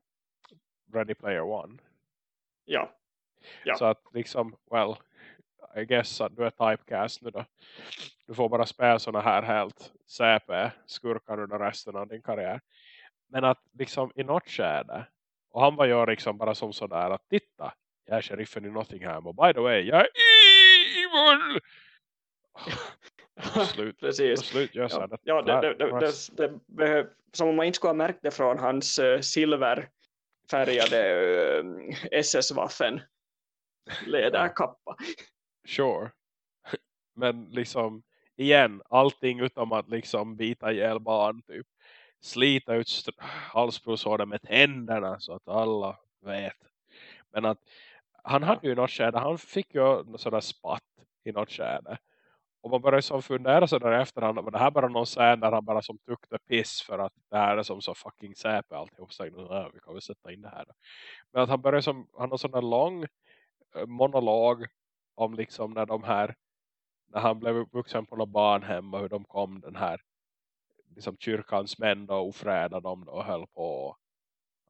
Ready Player One. Ja. ja. Så att liksom, well, I guess att du är typecast nu då. Du får bara spela såna här helt CP skurkar under resten av din karriär. Men att liksom i något skärde och han var ju liksom bara som sådär att titta, jag är sheriffen i Nottingham och by the way, jag är evil! slut, Precis. slut gör så ja, det, ja, det, det, det, det, det, som om man inte skulle ha märkt det från hans uh, silverfärgade uh, SS-waffen läderkappa. Sure. Men liksom igen, allting utom att liksom bita ihjäl barn typ. Slita ut halspulsådern med tänderna så att alla vet. Men att han hade ju något skärde, han fick ju sådär spatt i något skärde. Och man börjar som fundera sådär efterhand, men det här bara någon scen där han bara som tukte piss för att det här är som så fucking säpe alltihop. Så äh, vi kan väl sätta in det här då. Men att han började som, han har sån där lång eh, monolog om liksom när de här när han blev uppvuxen på något barnhem och hur de kom den här liksom kyrkans män då ofräda dem då och höll på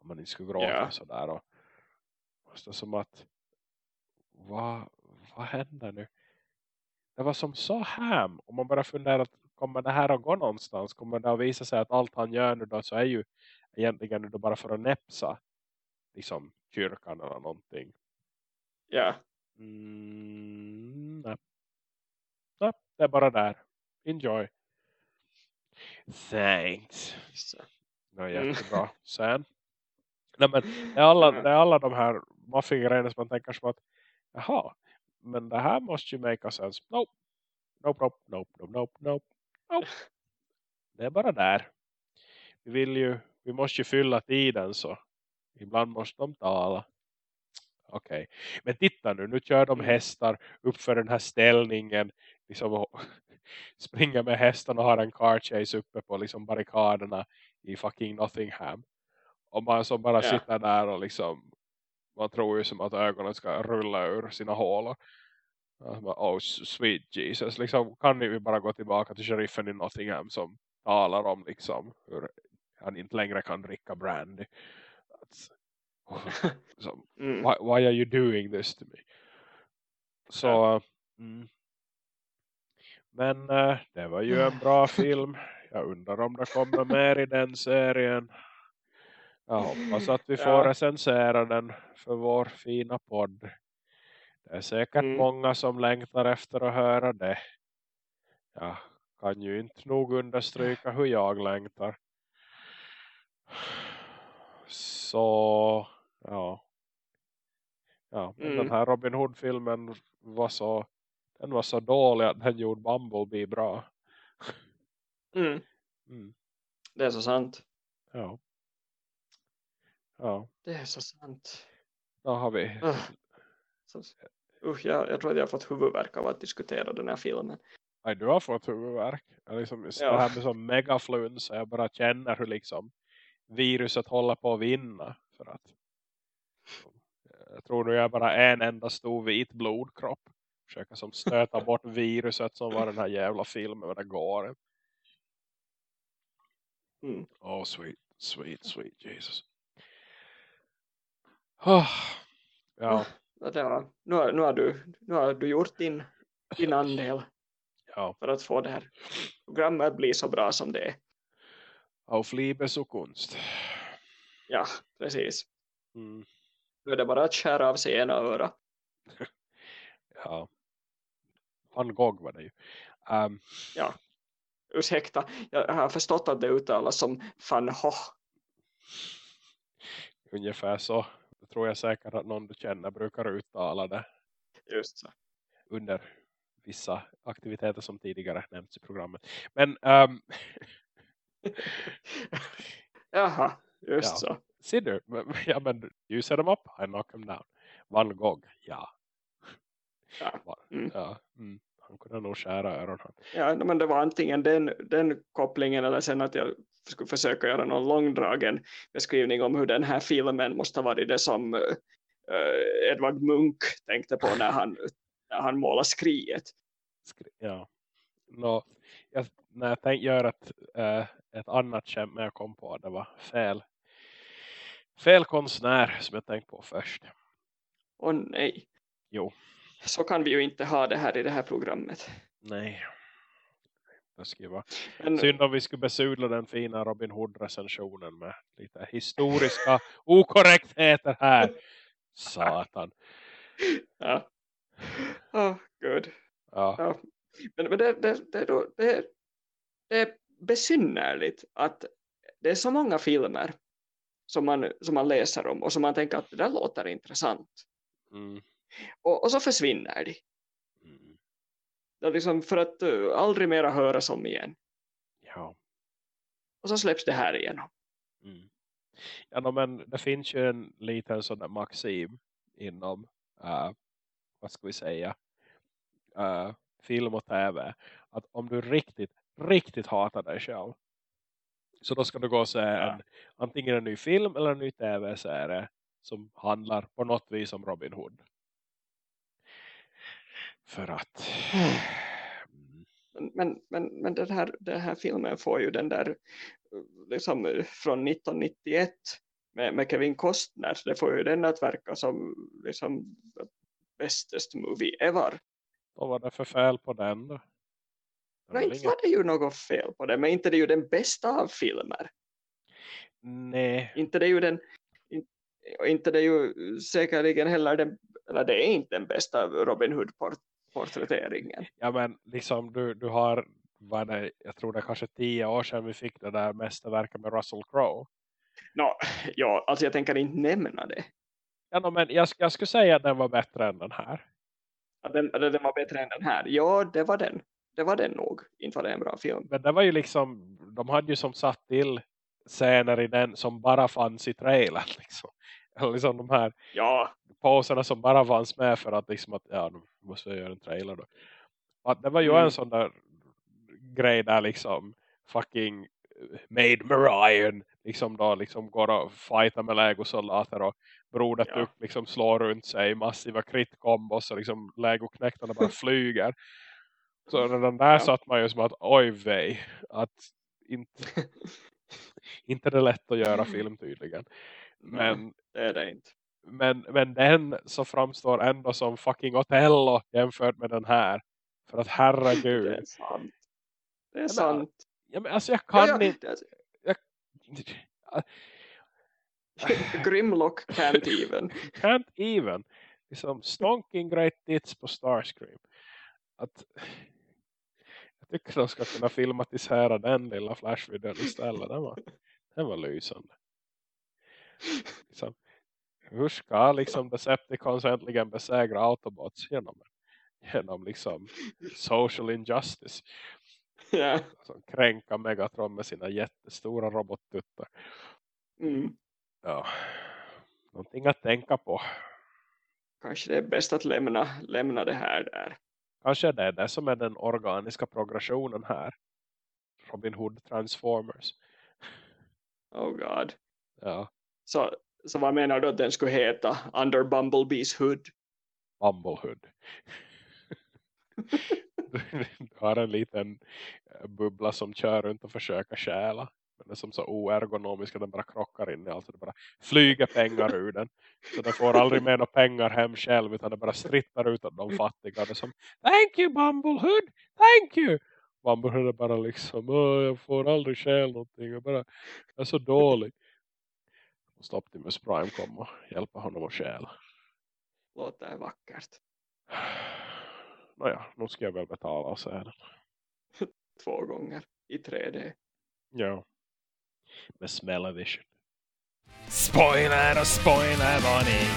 om man inte skulle gråta yeah. och sådär och det som att vad, vad händer nu det var som så ham om man bara funderar kommer det här att gå någonstans kommer det att visa sig att allt han gör nu då så är ju egentligen nu då bara för att näpsa liksom kyrkan eller någonting ja yeah. mm, nej. nej det är bara där enjoy Thanks. No, jättebra. Sen. Nej, men det är, alla, det är alla de här maffiga grejerna som man tänker som att jaha, men det här måste ju make sense. Nope. Nope, nope, nope, nope, nope, nope. nope. Det är bara där. Vi vill ju, vi måste ju fylla tiden så. Ibland måste de tala. Okej. Okay. Men titta nu, nu kör de mm. hästar upp för den här ställningen. Liksom springer med hästarna och har en car chase uppe på liksom barrikaderna i fucking Nottingham. Och man som bara yeah. sitter där och liksom man tror ju som att ögonen ska rulla ur sina hålor. Oh sweet Jesus. Liksom, kan vi bara gå tillbaka till sheriffen i Nottingham som talar om liksom hur han inte längre kan dricka brandy. so, mm. why, why, are you doing this to me? Så so, mm. Men äh, det var ju en bra film. Jag undrar om det kommer mer i den serien. Jag hoppas att vi får ja. recensera den för vår fina podd. Det är säkert mm. många som längtar efter att höra det. Jag kan ju inte nog understryka hur jag längtar. Så, ja. Ja, men mm. den här Robin Hood-filmen var så den var så dålig att den gjorde Bumblebee bra. Mm. Mm. Det är så sant. Ja. Ja. Det är så sant. Då har vi. Uh. Så, jag, jag tror att jag har fått huvudvärk av att diskutera den här filmen. Nej, du har fått huvudvärk. Jag liksom, ja. Det här med som megafluns. Jag bara känner hur liksom viruset håller på att vinna. För att jag tror nu är bara en enda stor vit blodkropp försöka som stöta bort viruset som var den här jävla filmen med det går. Mm. Oh sweet, sweet, sweet Jesus. Oh, ja. ja nu, har, nu, har du, nu har du gjort din, din andel ja. för att få det här programmet att bli så bra som det är. Auf Liebe så konst. Ja, precis. Mm. Nu är det bara att skära av sig ena öra. ja. Van Gogh var det ju. Um, ja, ursäkta. Jag har förstått att det uttalas som Van Gogh. Ungefär så. Det tror jag säkert att någon du känner brukar uttala det. Just så. Under vissa aktiviteter som tidigare nämnts i programmet. Men... Um, Jaha, just ja. så. Ser du? Ja, men you set them up, I knock them down. Van Gogh, ja. Ja. Mm. ja. Mm han kunde nog skära öronen. Ja, men det var antingen den, den kopplingen eller sen att jag skulle försöka göra någon långdragen beskrivning om hur den här filmen måste ha varit det som uh, Edvard Munch tänkte på när han, när han målade skriet. Skri ja. no, jag, när jag tänkte göra ett, äh, ett annat skämt men jag kom på att det var fel fel konstnär som jag tänkte på först. Åh nej. Jo. Så kan vi ju inte ha det här i det här programmet. Nej. Det skulle vara Men, synd om vi skulle besudla den fina Robin Hood-recensionen med lite historiska okorrektheter här. Satan. ja. Oh, good. Ja. Ja. Men, men det, det, det, då- det, det är besynnerligt att det är så många filmer som man, som man läser om och som man tänker att det där låter intressant. Mm. Och, och så försvinner de. Mm. Det är liksom för att uh, aldrig mera höras om igen. Ja. Och så släpps det här igenom. Mm. Ja, men det finns ju en liten sån där maxim inom, uh, vad ska vi säga, uh, film och tv. Att om du riktigt, riktigt hatar dig själv. Så då ska du gå och se Ja. en, antingen en ny film eller en ny tv-serie som handlar på något vis om Robin Hood. För att... Mm, Men, men, men, men den, här, den här filmen får ju den där liksom från 1991 med, med Kevin Costner. Det får ju den att verka som liksom bestest movie ever. vad var det för fel på den då? Nej, inte var det ju något fel på det, men inte det är ju den bästa av filmer. Nej, Inte det är ju den inte det är ju säkerligen heller den, eller det är inte den bästa Robin Hood-porträtteringen. ja men liksom du, du har vad det, jag tror det är kanske tio år sedan vi fick det där mästerverket med Russell Crowe. Nå, ja, alltså jag tänker inte nämna det. Ja, no, men jag, jag skulle säga att den var bättre än den här. Att den, den var bättre än den här. Ja, det var den. Det var den nog. Inte var det en bra film. Men det var ju liksom, de hade ju som satt till scener i den som bara fanns i trailern. Liksom. Eller liksom de här Ja, poserna som bara fanns med för att liksom att, ja, nu måste jag göra en trailer då. Att det var ju Mm. en sån där grej där liksom fucking eh, Maid Marion liksom då liksom går och fightar med legosoldater och brodet Ja. upp liksom slår runt sig massiva kritkombos och liksom legoknäktarna bara flyger. Så redan där Ja. satt man ju som att oj vej att inte, inte det är lätt att göra film tydligen. Men det är det inte. men, men den så framstår ändå som fucking Otello jämfört med den här. För att Det herregud. är sant. Det är men- sant. Ja, men alltså jag Ja, kan ja, inte. Grimlock can't even. Can't even. Liksom stonking great tits på Starscream. Att, jag tycker de ska kunna filmatisera den lilla flashvideon istället. Den var, den var lysande. Liksom, hur ska liksom Decepticons äntligen besegra Autobots genom, genom liksom social injustice? ja. som kränka Megatron med sina jättestora robottuttar. mm. Ja. Någonting att tänka på. Kanske det är bäst att lämna, lämna det här där. Kanske det är det som är den organiska progressionen här. Robin Hood Transformers. Oh god. Ja. Så, så vad menar du att den skulle heta? Under Bumblebees hood? Bumblehood. du har en liten eh, bubbla som kör runt och försöker stjäla. Men är som så oergonomisk att den bara krockar in i allt. Det bara flyger pengar ur den. Så den får aldrig med några pengar hem själv. Utan det bara strittar ut av de fattiga. Det är som, thank you Bumblehood, thank you. Bumblehood är bara liksom, "Åh, jag får aldrig stjäl någonting. Jag, bara, jag är så dålig. Och Optimus Prime kommer och hjälper honom att stjäla. Låter vackert. Nåja, nu ska jag väl betala och se den. Två gånger i 3D. Ja. Med Smell-O-Vision. Spoiler och spoilervarning.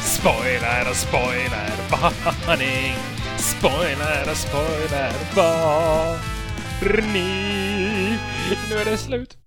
Spoiler och spoilervarning. Spoiler och spoilervarning. Nu är det slut.